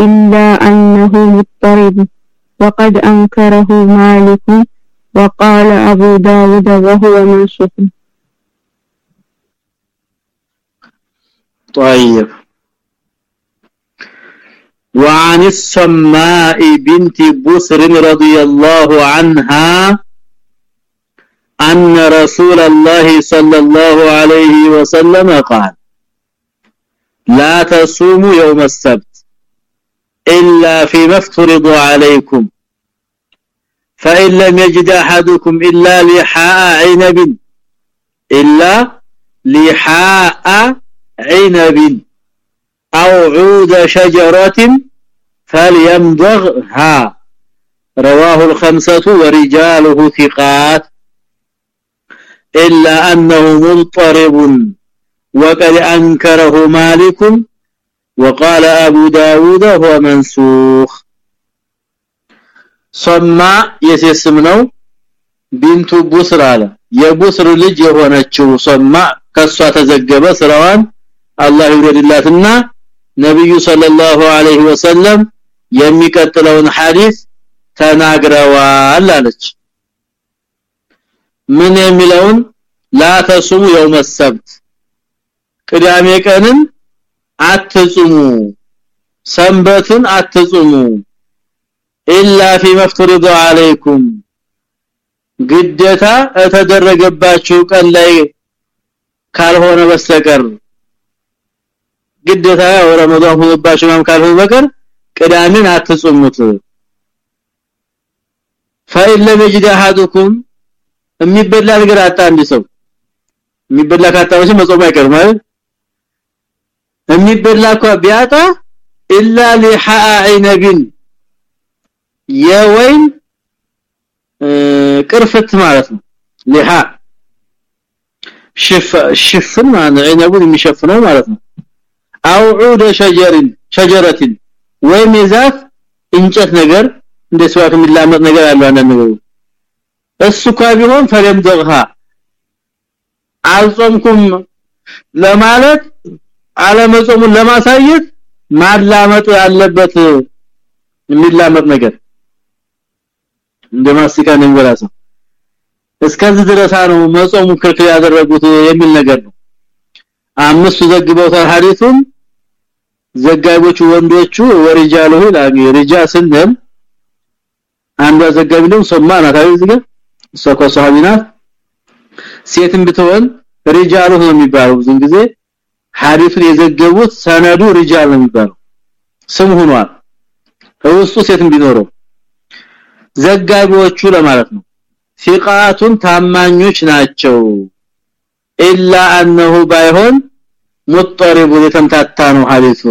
إلا أنه مضطرب. وقد أنكره مالك وقال أبو داود وهو منسوخ. طيب. وعن السماء بنت بسر رضي الله عنها أن رسول الله صلى الله عليه وسلم قال لا تصوموا يوم السبت إلا فيما افترض عليكم فإن لم يجد أحدكم إلا لحاء عنب إلا لحاء عنب أو عود شجرة فليمضغها. رواه الخمسة ورجاله ثقات. الا انه مضطرب وقد انكره مالك وقال ابو داوود هو منسوخ. ثم يسسم ነው። ቢንቱ ቡስር አለ። የቡስር ልጅ የሆነችው ثم ከሷ ተዘገበ ስራዋን አላህ ይወደድላትና ነብዩ ሰለላሁ ዐለይሂ ወሰለም የሚቀጥለውን ሐዲስ ተናግረዋል አለች። ምን የሚለውን لا تصوموا يوم السبت ቅዳሜ ቀንን አትጹሙ ሰንበትን አትጹሙ ኢላ ፊ መፍተረዱ አለይኩም ግዴታ የተደረገባችሁ ቀን ላይ ካልሆነ በስተቀር ግዴታ ረመዳን ሆኖባችሁ ማም ካልሆነ በቀር ቅዳሜን አትጹሙት فإن لم يجد أحدكم የሚበላ ነገር አጣ አንድ ሰው። የሚበላ ካጣዎች መጾም አይቀርም አይደል? የሚበላ እኮ ቢያጣ ኢላ ሊሐአይነብን የወይን ቅርፍት ማለት ነው። ሊሃ ሽፍ ሽፍን ማለት አይነቡን የሚሸፍነው ማለት ነው። አው ዑደ ሸጀርን ሸጀረትን ወይም የዛፍ እንጨት ነገር እንደ ስዋክ የሚላመጥ ነገር አለው አንዳንድ ነገር እሱ ኳ ቢሆን ፈለም ደግሃ አልጾምኩም ለማለት አለመጾሙን ለማሳየት ማላመጥ ያለበት የሚላመጥ ነገር። እንደማስቲካ ነው የሚበላሰው እስከዚህ ድረስ ነው መጾሙ ክልክል ያደረጉት የሚል ነገር ነው። አምስቱ ዘግበውታል ሐዲሱን። ዘጋቢዎቹ ወንዶቹ ወሪጃሉ ይላሉ ሪጃ ስንል አንዷ ዘጋቢ ነው ሶማና ታዲያ ሰኮ ሷሃቢና ሴትም ብትሆን ሪጃሉ ነው የሚባለው ብዙ ጊዜ። ሐዲሱን የዘገቡት ሰነዱ ሪጃል ነው የሚባለው። ስም ሆኗል። ውስጡ ሴትም ቢኖረው ዘጋቢዎቹ ለማለት ነው። ሲቃቱን ታማኞች ናቸው። ኢላ አንሁ ባይሆን ሙጠሪቡ የተምታታ ነው ሐዲሱ።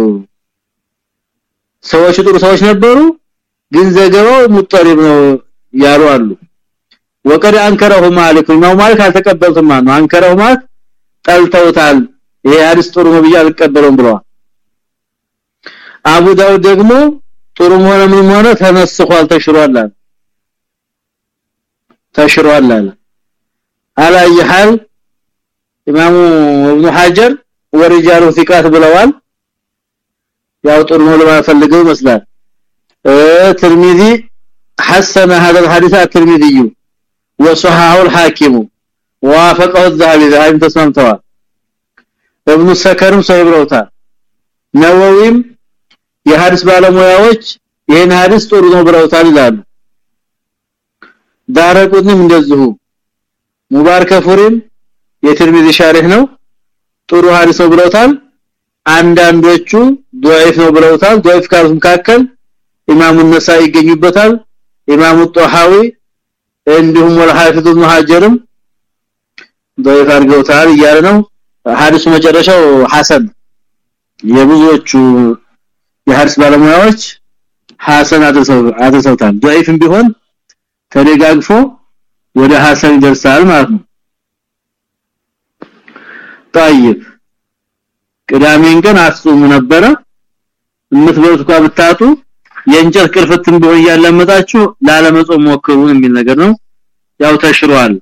ሰዎች ጥሩ ሰዎች ነበሩ ግን ዘገባው ሙጠሪብ ነው ያሉ አሉ ወቀድ አንከረሁ ማሊክ ነው ማሊክ አልተቀበሉትም ነው አንከረሁ ማለት ጠልተውታል ይሄ ሐዲስ ጥሩ ነው ብዬ አልቀበለውም ብለዋል አቡ ዳውድ ደግሞ ጥሩ ሆነ ምን ሆነ ተመስኳል ተሽሯል አለ ተሽሯል አለ አላየሃል ኢማሙ ኢብኑ ሐጀር ወሪጃሉ ፊቃት ብለዋል ያው ጥሩ ነው ለማፈልገው ይመስላል ትርሚዚ حسن هذا الحديث الترمذي وصححه الحاكم وافقه الذهبي ذهبي تسممتوا ابن السكرم ሰይብረውታል ነወዊም የሐዲስ ባለሙያዎች ይሄን ሐዲስ ጥሩ ነው ብለውታል ይላሉ ዳረቁንም እንደዚሁ ሙባረከ ፉሪም የትርሚዚ ሻሪህ ነው ጥሩ ሐዲስ ነው ብለውታል አንዳንዶቹ ضعيف ነው ብለውታል ضعيف ካሉት መካከል ኢማሙ ነሳኢ ይገኙበታል ኢማሙ ጦሃዊ እንዲሁም ወልሐፊዙ መሐጀርም ضعيف አድርገውታል እያለ ነው። ሐዲሱ መጨረሻው ሐሰን የብዙዎቹ የሐዲስ ባለሙያዎች ሐሰን አድርሰውታል። ضعيفም ቢሆን ተደጋግፎ ወደ ሐሰን ይደርሳል ማለት ነው። طيب ቅዳሜን ቀን አጽሙ ነበረ። የምትበሉት እንኳን ብታጡ የእንጨት ቅርፍትም ቢሆን ያለመጣችሁ ላለመጾም ሞክሩ የሚል ነገር ነው። ያው ተሽሯል።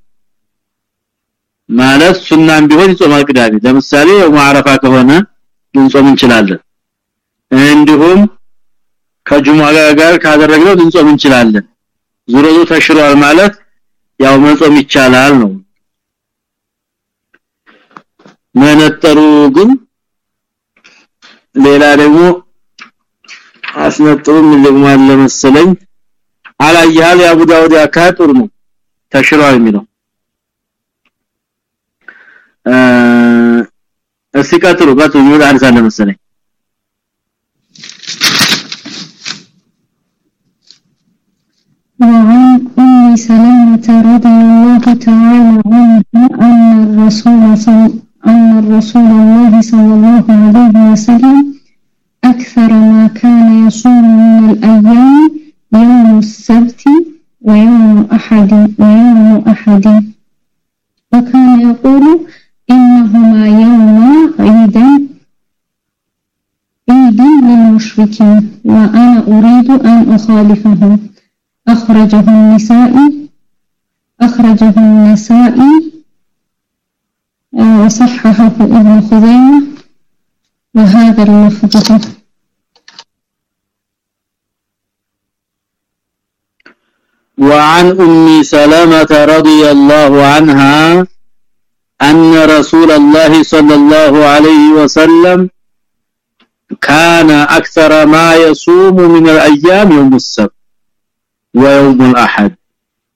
ማለት ሱናም ቢሆን ይጾማል ቅዳሜ። ለምሳሌ የማዕረፋ ከሆነ ልንጾም እንችላለን። እንዲሁም ከጁሙአ ጋር ካደረግነው ልንጾም እንችላለን። ዙሮ ተሽሯል ማለት ያው መጾም ይቻላል ነው። መነጠሩ ግን ሌላ ደግሞ አስነጥሩ ምን ደግሞ አለ መሰለኝ አላያል የአቡ ዳውድ ያካጥሩ ነው ተሽሯል የሚለው እስቲ ቀጥሉ ቀጥሉ ይወዳ አርሳ ለመሰለኝ وعن أم سلمة رضي الله تعالى عنها أن الرسول صلى أن الرسول الله صلى الله عليه وسلم أكثر ما كان يصوم من الأيام يوم السبت ويوم أحد ويوم أحد. وكان يقول إنهما يوم عيدا عيد للمشركين وأنا أريد أن أخالفهم. أخرجه النسائي أخرجه النسائي وصححه ابن خزيمة. وهذا اللفظ. وعن أم سلامه رضي الله عنها أن رسول الله صلى الله عليه وسلم كان أكثر ما يصوم من الأيام يوم السبت ويوم الأحد.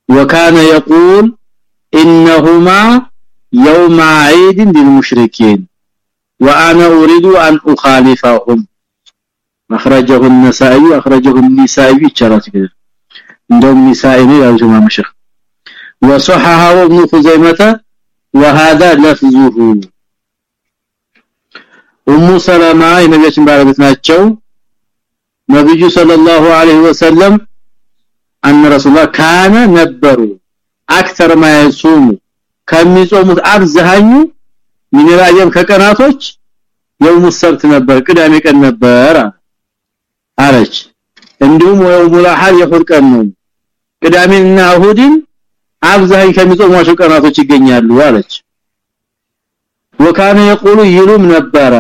وكان يقول إنهما يوم عيد للمشركين وأنا أريد أن أخالفهم. أخرجه النسائي أخرجه النسائي شرط كده እንደውም نسائي ነው ያው ጀማ መሸህ وصححه ابن خزيمة وهذا لفظه ኡሙ ሰለማ የነቢያችን ባለቤት ናቸው ነብዩ ሰለላሁ ዐለይሂ ወሰለም አን ረሱላ ካነ ነበሩ አክተር ማይሱሙ ከሚጾሙት አብዛኙ ሚነራየም ከቀናቶች የውሙ ሰብት ነበር ቅዳሜ ቀን ነበር አለች እንዲሁም የውሙል አሐድ የእሁድ ቀን ነው ቅዳሜና እሁድን አብዛኝ ከሚጾሟቸው ቀናቶች ይገኛሉ አለች። ወካነ የቁሉ ይሉም ነበረ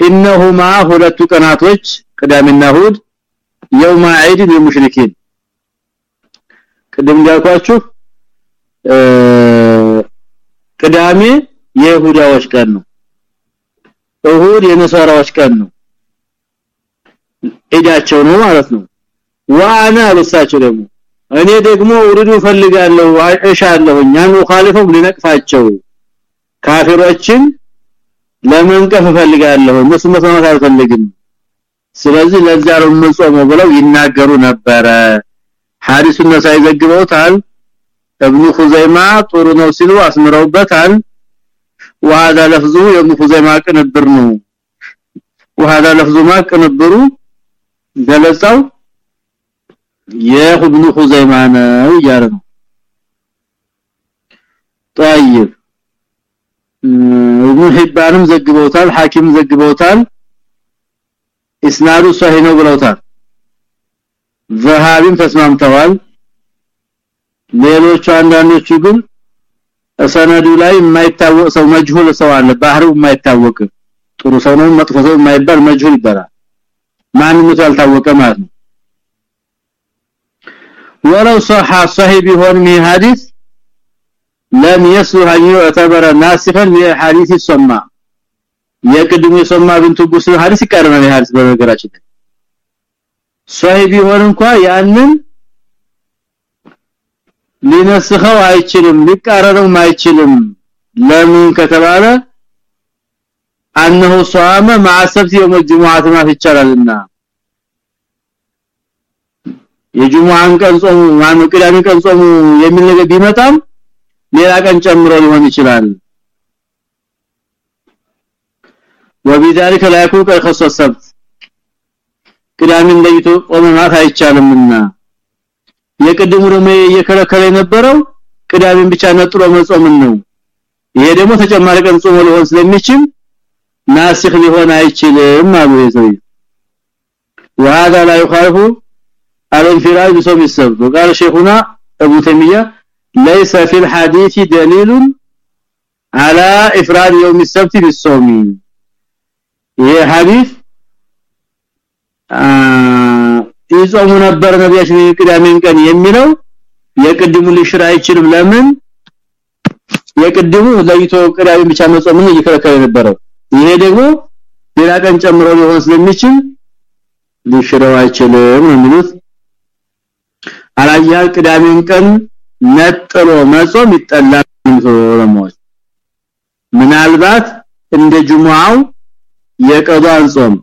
ኢነሁማ ሁለቱ ቀናቶች ቅዳሜና እሁድ የውማ ዒድ ለሙሽሪኪን ቅድም እንዳልኳችሁ ቅዳሜ የይሁዳዎች ቀን ነው እሁድ የነሳራዎች ቀን ነው። ዒዳቸው ነው ማለት ነው። ዋና ለሳቸው ደግሞ እኔ ደግሞ ኡሪዱ ፈልጋለሁ አይሻለሁ እኛን ሙኻሊፈው ልነቅፋቸው ካፊሮችን ለመንቀፍ ፈልጋለሁ እነሱ መስማት አልፈልግም። ስለዚህ ለዛ ነው የምጾመው ብለው ይናገሩ ነበረ። ሐዲሱን ሳይዘግበውታል። እብኑ ኹዘይማ ጥሩ ነው ሲሉ አስምረውበታል። وهذا لفظه የእብኑ ኹዘይማ ቅንብር وهذا لفظه ما ቅንብሩ ገለጻው የኢብኑ ኹዘይማ ነው እያለ ነው። طيب ኢብኑ ሂባንም ዘግበውታል ሐኪም ዘግበውታል። እስናዱ ሷሂህ ነው ብለውታል። ዘሃቢም ተስማምተዋል። ሌሎች አንዳንዶቹ ግን ሰነዱ ላይ የማይታወቅ ሰው መጅሁል ሰው አለ ባህሩ የማይታወቅ ጥሩ ሰው ነው መጥፎ ሰው የማይባል መጅሁል ይባላል። ማንነቱ ያልታወቀ ማለት ነው። ولو صح صحيح ቢሆን ይህ ሐዲስ لم يصلح ان يعتبر ناسخا لحديث السماء የቅድሙ የሰማ ቢንቱ ቡስር ሐዲስ ይቀርናል ሐዲስ በነገራችን ሷሂህ ቢሆን እንኳን ያንን ሊነስኸው አይችልም ሊቃረረው አይችልም ለምን ከተባለ አንሁ ሷመ مع السبت يوم الجمعه ما ይቻላልና የጁሙአን ቀን ጾሙ ማኑ ቅዳሜ ቀን ጾሙ የሚል ነገር ቢመጣም ሌላ ቀን ጨምሮ ሊሆን ይችላል وبذلك لا يكون كخص السبت ቅዳሜን ለይቶ ጾም ማለት አይቻልምና የቅድሙ ደግሞ እየከለከለ የነበረው ቅዳሜን ብቻ ነጥሮ መጾምን ነው ይሄ ደግሞ ተጨማሪ ቀን ጾም ሊሆን ስለሚችል ናሲክ ሊሆን አይችልም አሉ የሰው وهذا لا يخالف الانفراد بصوم السبت وقال شيخنا ابو تيميه ليس في الحديث دليل على افراد يوم السبت بالصوم ይሄ ሐዲስ ይጾሙ ነበር ነቢያችን ቅዳሜን ቀን የሚለው የቅድሙ ሊሽራ አይችልም ለምን የቅድሙ ለይቶ ቅዳሜ ብቻ መጾምን እየከለከለ ነበረው ይሄ ደግሞ ሌላ ቀን ጨምሮ ሊሆን ስለሚችል ሊሽራው አይችልም የሚሉት አላያ ቅዳሜን ቀን ነጥሎ መጾም ይጠላል ዑለማዎች ምናልባት እንደ ጁሙአው የቀዷን ጾም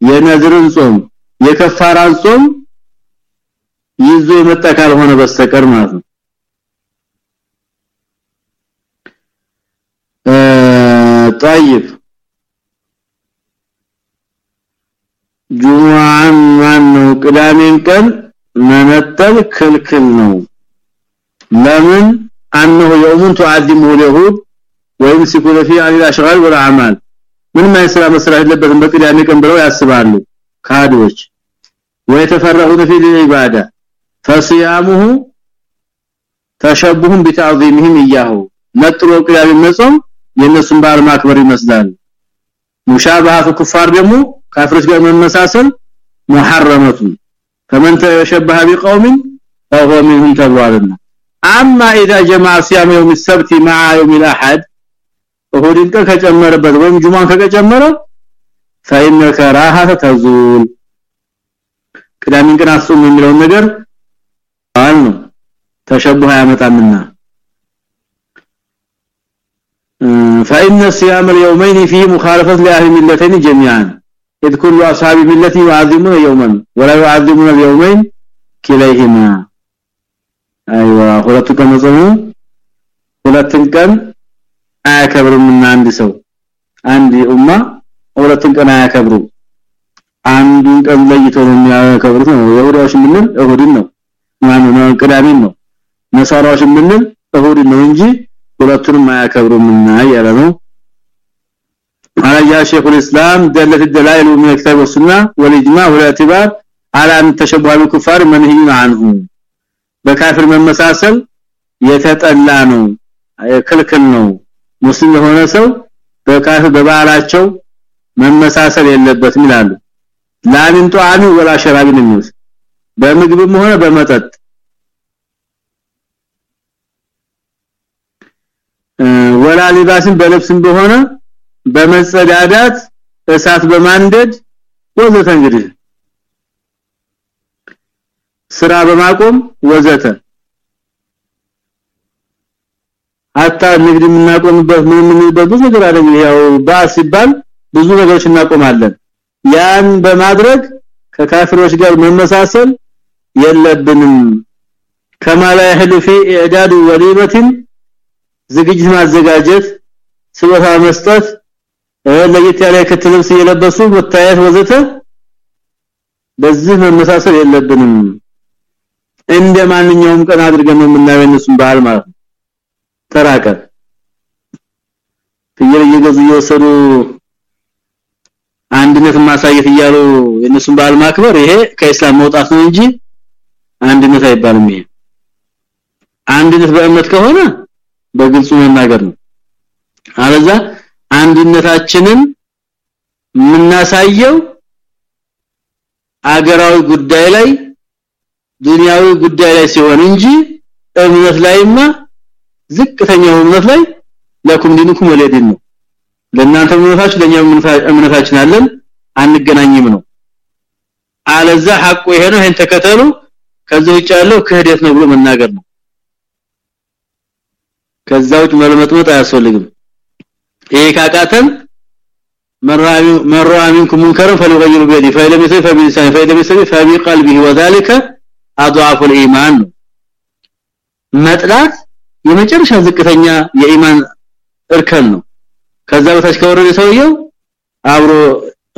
የነዝርን ጾም የከፋራን ጾም ይዞ የመጣ ካልሆነ በስተቀር ማለት ነው طيب ጁማን ማነው ቅዳሜን ቀን መነጠል ክልክል ነው ለምን انه يوم تعظمه اليهود ويمسكون فيه عن الاشغال والاعمال ምንም አይስራ መስራት የለበትም በቅዳሜ ቀን ብለው ያስባሉ ካዶች ويتفرغون في العباده فصيامه ተሸብሁም بتعظيمهم اياه ነጥሮ ቅዳሜ መጾም የነሱን በዓል ማክበር ይመስላል ሙሻባህ ኩፋር ደግሞ ካፍሮች ጋር መመሳሰል محرمه فمن تشبه بقوم فهو منهم تبوالنا اما اذا جمع صيام يوم السبت مع يوم الاحد እሁድን ቀን ከጨመረበት ወይም ጁማን ከጨመረ فإن كراهة تزول ቅዳሜን ቀን አስሙ የሚለው ነገር አል ነው ተሸቡህ ያመጣምና فإن صيام اليومين فيه مخالفة لأهل الملتين جميعا إذ كل أصحاب الملة يعظمون يوما ولا يعظمون اليومين كليهما أيوة ሁለቱ ቀን መጾሙ ሁለቱን ቀን አያከብርምና አንድ ሰው አንድ ኡማ ሁለቱን ቀን አያከብሩ አንዱን ቀን ለይቶ ነው የሚያከብሩት ነው የሁዳዎች ምን እሁድን ነው ማን ነው ቅዳሜን ነው ነሳራዎች ምን እሁድን ነው እንጂ ሁለቱንም አያከብሩምና ያለ ነው على شيخ الاسلام دلت الدلائل من الكتاب والسنه والاجماع والاعتبار على ان تشبه بالكفار منهي عنه በካፍር መመሳሰል የተጠላ ነው ክልክል ነው ሙስሊም የሆነ ሰው በካፍር በባህላቸው መመሳሰል የለበትም ይላሉ ላምን ጧኑ ወላ ሸራብን የሚውስ በምግብም ሆነ በመጠጥ ወላ ሊባስን በልብስም በሆነ በመጸዳዳት እሳት በማንደድ ወዘተ እንግዲህ ስራ በማቆም ወዘተ። አታ ንግድ የምናቆምበት ምን የምንልበት ብዙ ነገር አለ ያው ባስ ብዙ ነገሮች እናቆማለን። ያን በማድረግ ከካፍሮች ጋር መመሳሰል የለብንም ከማ ላይ ህልፊ ኢዕዳድ ወሊመትን ዝግጅት ማዘጋጀት ስቦታ መስጠት ለየት ያለ ክትልብስ የለበሱ መታየት ወዘተ? በዚህ መመሳሰል የለብንም። እንደ ማንኛውም ቀን አድርገን ነው የምናየው እነሱን ባህል ማለት ነው። ተራቀ ፍየል እየገዙ እየወሰዱ አንድነት ማሳየት እያሉ የነሱን ባህል ማክበር ይሄ ከእስላም መውጣት ነው እንጂ አንድነት አይባልም ይሄ። አንድነት በእምነት ከሆነ በግልጹ መናገር ነው። አለዛ አንድነታችንን የምናሳየው አገራዊ ጉዳይ ላይ ዱንያዊ ጉዳይ ላይ ሲሆን እንጂ እምነት ላይማ ዝቅተኛው እምነት ላይ ለኩም ዲኑኩም ወለዲን ነው። ለእናንተ እምነታችሁ ለኛ እምነታችን አለን አንገናኝም ነው። አለዛ ሐቁ ይሄ ነው። ይሄን ተከተሉ። ከዚህ ውጭ ያለው ክህደት ነው ብሎ መናገር ነው። ከዛውጭ መልመጥመጥ አያስፈልግም ይሄ ካቃተን መራ منكم منكرا فليغير بيده فإن لم يستطع فبلسانه فإن لم يستطع فبقلبه وذلك اضعف الايمان መጥላት የመጨረሻ ዝቅተኛ የኢማን እርከን ነው ከዛ በታች ከወረደ ሰውየው አብሮ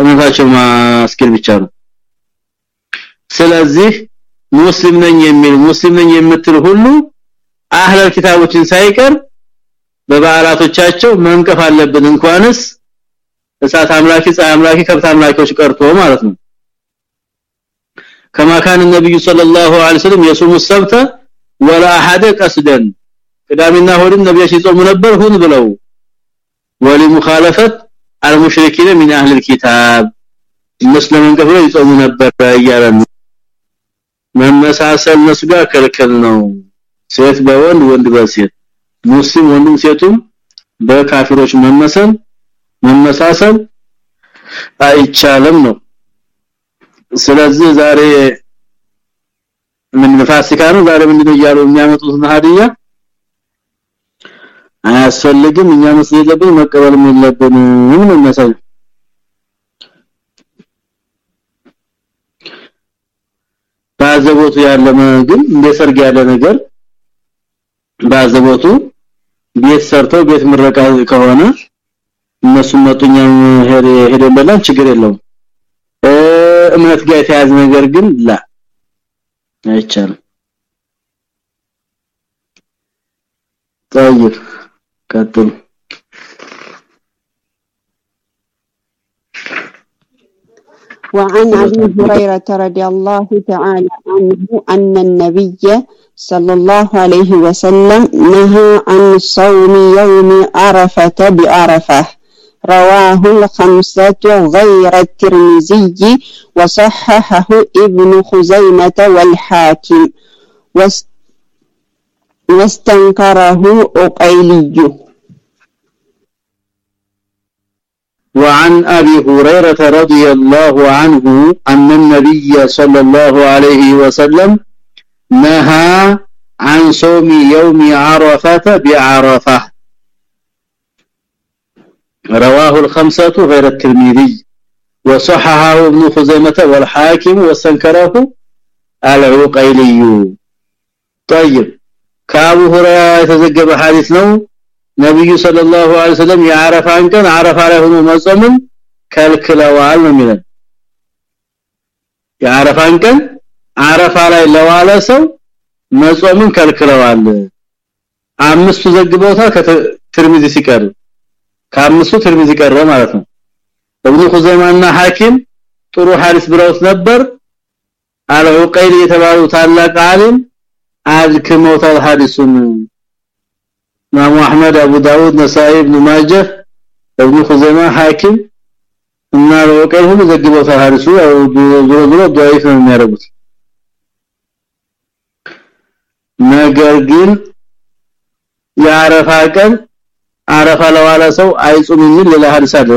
እምነታቸው ማስከል ብቻ ነው ስለዚህ ሙስሊም ነኝ የሚል ሙስሊም ነኝ የምትል ሁሉ አህለል ኪታቦችን ሳይቀር በበዓላቶቻቸው መንቀፍ አለብን እንኳንስ እሳት አምላኪ ፀሐይ አምላኪ ከብት አምላኪዎች ቀርቶ ማለት ነው كما كان النبي صلى الله عليه وسلم يصوم السبت ولا احد قصدا ቅዳሜና እሁድን ነብያችን ይጾሙ ነበር ሁን ብለው ولمخالفه المشركين من اهل الكتاب ሙስሊምን ከብሎ ይጾሙ ነበር እያለን መመሳሰል ነሱ ጋር ከልከል ነው ሴት በወንድ ወንድ በሴት ሙስሊም ወንድም ሴቱም በካፊሮች መመሰል መመሳሰል አይቻልም ነው። ስለዚህ ዛሬ ምን ፋሲካ ነው? ዛሬ ምንድነው እያሉ የሚያመጡት ሀዲያ? አያስፈልግም እኛ መስል የለብን መቀበልም የለብን ምን መሰል ባዘቦቱ ያለ ግን እንደ ሰርግ ያለ ነገር ባዘቦቱ ቤት ሰርተው ቤት ምረቃ ከሆነ እነሱ መጡኛም ሄደ ሄደበላን ችግር የለውም እምነት ጋር የተያዘ ነገር ግን ላ አይቻልም طيب ቀጥሉ وعن أبي هريرة رضي الله تعالى عنه أن النبي صلى الله عليه وسلم نهى عن صوم يوم عرفة بعرفة. رواه الخمسة غير الترمذي وصححه ابن خزيمة والحاكم. واستنكره أقيلي. وعن أبي هريرة رضي الله عنه أن النبي صلى الله عليه وسلم نهى عن صوم يوم عرفة بعرفة. رواه الخمسة غير الترمذي. وصححه ابن خزيمة والحاكم واستنكره العقيلي. طيب كأبو هريرة يتذكر حديث له ነብዩ ሰለላሁ ዐለይሂ ወሰለም የአረፋን ቀን አረፋ ላይ ሆኖ መጾምን ከልክለዋል ነው የሚለው። የአረፋን ቀን አረፋ ላይ ለዋለ ሰው መጾምን ከልክለዋል። አምስቱ ዘግበውታል ከትርሚዚ ሲቀር ከአምስቱ ትርሚዚ ቀረ ማለት ነው። እብኑ ኹዘይማና ሐኪም ጥሩ ሐዲስ ብለውት ነበር። አልዑቀይል የተባሉ ታላቅ ዓሊም አልከመውታል ሐዲሱን ኢማሙ አህመድ አቡ ዳውድ ነሳኢ ኢብኑ ማጀህ ኢብኑ ኹዘይማ ሐኪም እና አልዑቀይል ሁሉ ዘግበውታል ሐዲሱ ያው ዞሮ ዞሮ ضعيف ነው የሚያደርጉት ነገር ግን የአረፋ ቀን አረፋ ለዋለ ሰው አይጹም የሚል ሌላ ሐዲስ አለ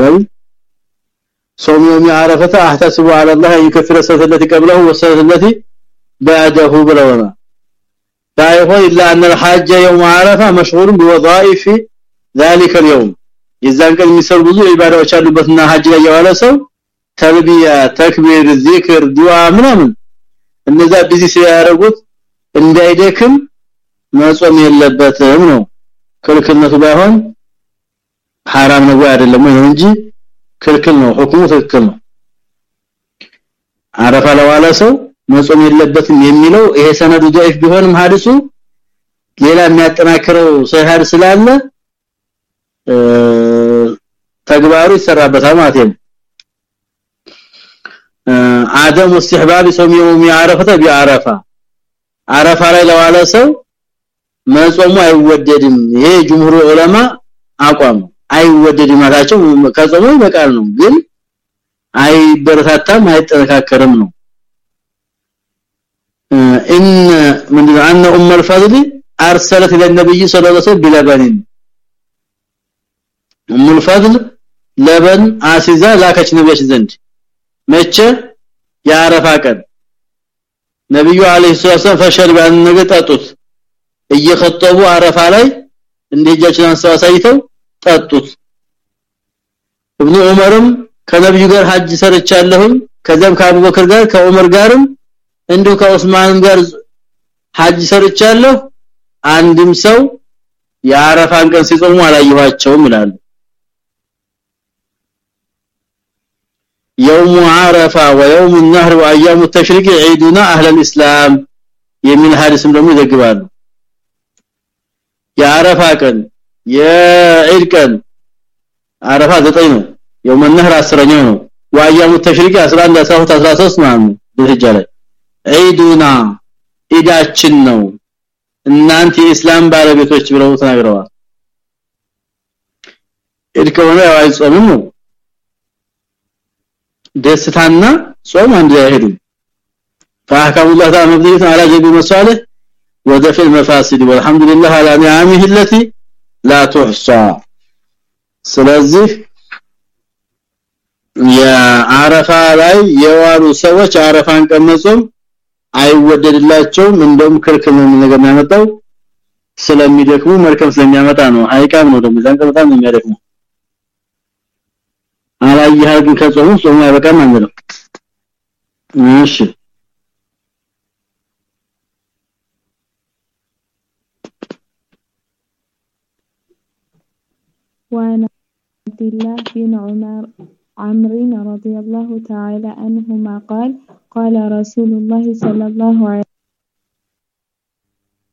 صوم يوم عرفه احتسب على الله ان يكفر السنه التي قبله والسنه التي بعده بلونا لا يقول الا ان الحاج يوم عرفه مشغول بوظائف ذلك اليوم የዛን ቀን የሚሰሩ ብዙ ኢባዳዎች አሉበትና ሐጅ ላይ የዋለ ሰው ተልቢያ ተክቢር ዚክር ዱዓ ምናምን እነዛ ቢዚ ሲያደርጉት እንዳይደክም መጾም የለበትም ነው ክልክልነቱ ባይሆን حرام ነው አይደለም ነው እንጂ ክልክል ነው ሁክሙ ትክክል ነው አረፋ ለዋለ ሰው መጾም የለበትም የሚለው ይሄ ሰነዱ ضعيف ቢሆንም ሐዲሱ ሌላ የሚያጠናክረው ሰሃድ ስላለ ተግባሩ ይሰራበታል ማለት ነው አደም استحباب صوم يوم عرفه بعرفه አረፋ ላይ ለዋለ ሰው መጾሙ አይወደድም ይሄ ጅምሁሩ ዑለማ አቋም አይወደድም ማለታቸው ከጾሙ ይበቃል ነው ግን አይበረታታም አይጠነካከርም ነው ان من ان ام الفضل ارسلت الى النبي صلى الله عليه وسلم بلبن ام الفضل ለበን አሲዛ ላከች ነብያች ዘንድ መቼ ያረፋ ቀን ነብዩ አለይሂ ሰላም ፈሸል ባን ነገር ጠጡት እየከተቡ አረፋ ላይ እንደጃችን አንሳሳይተው ጠጡት ኢብኑ ዑመርም ከነብዩ ጋር ሐጅ ሰርቻለሁኝ ከዛም ከአቡበክር ጋር ከዑመር ጋርም እንዲሁ ከዑስማንም ጋር ሐጅ ሰርቻለሁ አንድም ሰው የአረፋን ቀን ሲጾሙ አላየኋቸውም ይላሉ يوم عرفه ويوم النهر وايام التشريق عيدنا اهل الاسلام የሚል ሐዲስም ደግሞ ይዘግባሉ የአረፋ ቀን የዒድ ቀን አረፋ 9 ነው የውም النهر 10ኛው ነው ዋያሙ ተሽሪቅ 11 12 13 ማለት ነው በህጃ ላይ ዒዱና ኢዳችን ነው እናንተ የእስላም ባለቤቶች ብለው ተናግረዋል ኢድ ከሆነ ያው አይጾምም ነው ደስታና ጾም አንድ ላይ ሄዱ فاحكم الله تعالى مبنيه على جلب المصالح ودفع المفاسد والحمد لله على نعمه التي لا تحصى ስለዚህ የአረፋ ላይ የዋሉ ሰዎች አረፋን ቀመጾም አይወደድላቸውም እንደውም ክልክል ነው ነገር የሚያመጣው ስለሚደክሙ መርከም ስለሚያመጣ ነው አይቃም ነው ደግሞ ዛንቀ በጣም የሚያደክሙ አላየህ ግን ከጾሙ ጾሙ አይበቃም አንልም እሺ وعن عبد الله بن عمر عمرو رضي الله تعالى عنهما قال قال رسول الله صلى الله عليه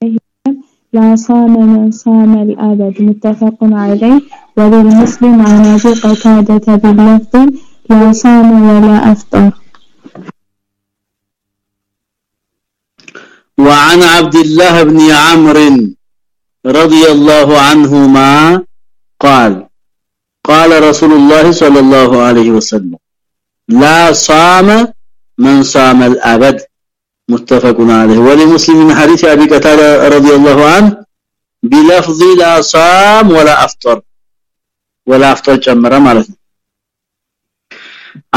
وسلم لا صام من صام الأبد. متفق عليه. وللمسلم عن أبي قتادة باللفظ لا صام ولا أفطر. وعن عبد الله بن عمرو رضي الله عنهما قال قال رسول الله صلى الله عليه وسلم لا صام من صام الابد متفق عليه ولمسلم من حديث ابي قتاده رضي الله عنه بلفظ لا صام ولا افطر ولا افطر ጨመረ ማለት ነው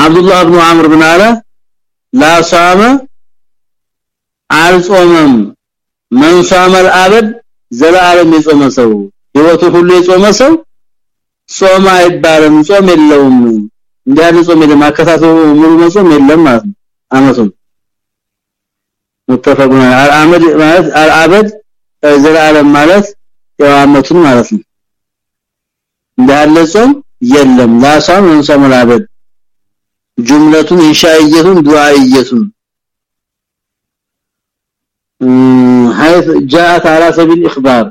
አብዱላህ ኢብኑ አምር ብን አለ ላ ሳመ አልጾመም መን ሳመል አበድ ዘላለም የጾመ ሰው ህይወቱ ሁሉ የጾመ ሰው ጾም አይባልም ጾም የለውም እንዲያን ጾም የለም አከታተው ሙሉ መጾም የለም ማለት ነው አመቱን متفقون العمد ማለት العبد ዘላለም ማለት ያው አመቱን ማለት ነው እንዳለ ጾም የለም ላሳም እንሰም العبد ጁምለቱን ኢንሻኢየቱን ዱዓኢየቱን حيث جاءت على سبيل الاخبار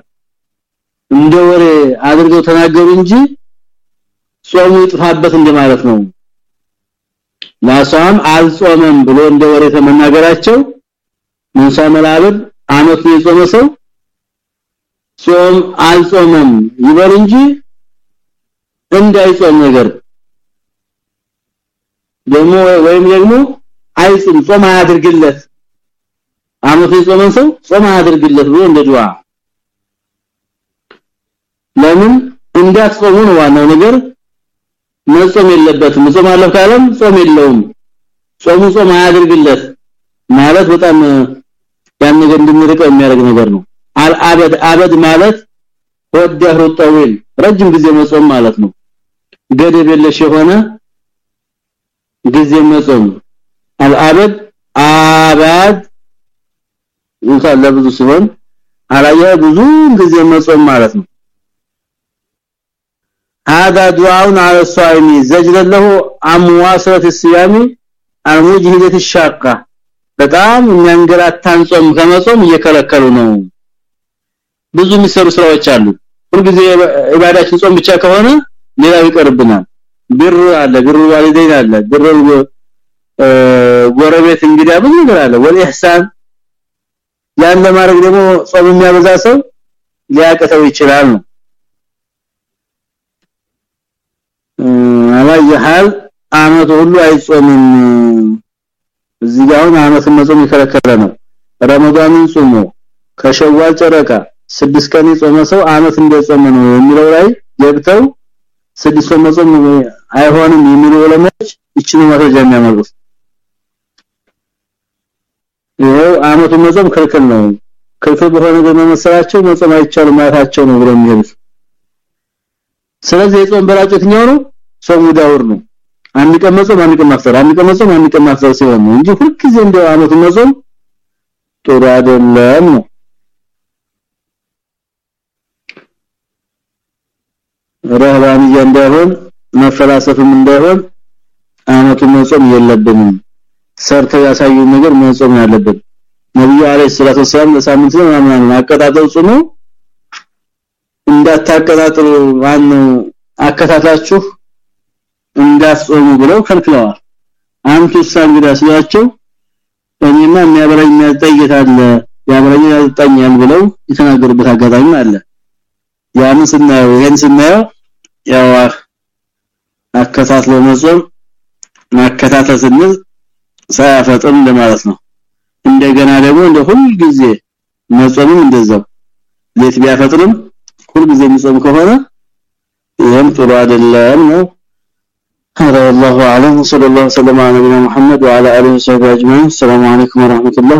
እንደ ወሬ አድርገው ተናገሩ እንጂ ጾሙ ይጥፋበት እንደማለት ነው። ላሳም አልጾመም ብሎ እንደ ወሬ ተመናገራቸው። ሙሳ መላብድ አመት የጾመ ሰው። ጾም አልጾመም ይበል እንጂ እንዳይጾም ነገር ደግሞ ወይም ደግሞ አይጽም ጾም አያድርግለት። አመት የጾመ ሰው ጾም አያድርግለት ብሎ እንደ ዱዓ። ለምን? እንዳትጾሙ ነው ዋናው ነገር መጾም የለበትም። ጾም አለፍ ካለም ጾም የለውም። ጾሙ ጾም አያድርግለት ማለት በጣም ያን ነገር እንድንርቀው የሚያደርግ ነገር ነው። አልአበድ አበድ ማለት ወደህሩ ጠዊል ረጅም ጊዜ መጾም ማለት ነው። ገደብ የለሽ የሆነ ጊዜ መጾም። አልአበድ አባድ እንኳን ለብዙ ሲሆን አላየ ብዙ ጊዜ መጾም ማለት ነው هذا دعاء على الصائم زجر له عن مواصله الصيام المجهده الشاقه በጣም የሚያንገራታን ጾም ከመጾም እየከለከሉ ነው ብዙ የሚሰሩ ስራዎች አሉ ሁልጊዜ ኢባዳችን ጾም ብቻ ከሆነ ሌላው ይቀርብናል ብር አለ ብር ዋሊደይን አለ ብር ጎረቤት እንግዲህ ብዙ ነገር አለ ወል ኢህሳን ያን ለማድረግ ደግሞ ጾም የሚያበዛ ሰው ሊያቀተው ይችላል ነው አላየሃል አመት ሁሉ አይጾምም። እዚህ ጋር አመት መጾም ይከለከለ ነው። ረመዳንን ጾሞ ከሸዋል ጨረቃ ስድስት ቀን የጾመ ሰው አመት እንደጾመ ነው የሚለው ላይ ገብተው ስድስት ቀን መጾም አይሆንም የሚሉ ዑለማዎች እቺን መረጃ የሚያመጡት ይሄው አመቱ መጾም ክልክል ነው። ክልክል በሆነ በመሰላቸው መጾም አይቻልም ማለታቸው ነው ብለው የሚሄዱት። ስለዚህ የጾም በላጭ የትኛው ነው ጾሙ ዳውር ነው። አንድ ቀን መጾም አንድ ቀን ማፍጠር አንድ ቀን መጾም አንድ ቀን ማፍጠር ሲሆን ነው እንጂ ሁልጊዜ እንደ አመቱ መጾም ጥሩ አይደለም ነው። ረህባንያ እንዳይሆን መፈላሰፍም እንዳይሆን አመቱ መጾም የለብንም። ሰርተው ያሳዩ ነገር መጾም ያለብን። ነብዩ አለይሂ ሰላቱ ወሰለም ለሳምንት ነው ምናምን አቀጣጠል ጾሙ እንዳታቀጣጥሩ ማነው? አከታታችሁ እንዳትጾሙ ብለው ከልክለዋል። አንቱ ሳንግዳ ሲያቸው እኔማ የሚያበራኝ የሚያጠይታለ ያበራኝ ያጠኛል ብለው የተናገሩበት አጋጣሚ አለ። ያን ስናየው ይሄን ስናየው ያው አከታትሎ መጾም ማከታተል ስንል ሳያፈጥም ለማለት ነው። እንደገና ደግሞ እንደ ሁሉ ጊዜ መጾምም እንደዛው። ሌት ቢያፈጥርም ሁሉ ጊዜ የሚጾም ከሆነ ይሄም ጥሩ አይደለም ነው هذا والله أعلم وصلى الله وسلم على نبينا محمد وعلى آله وصحبه أجمعين. السلام عليكم ورحمة الله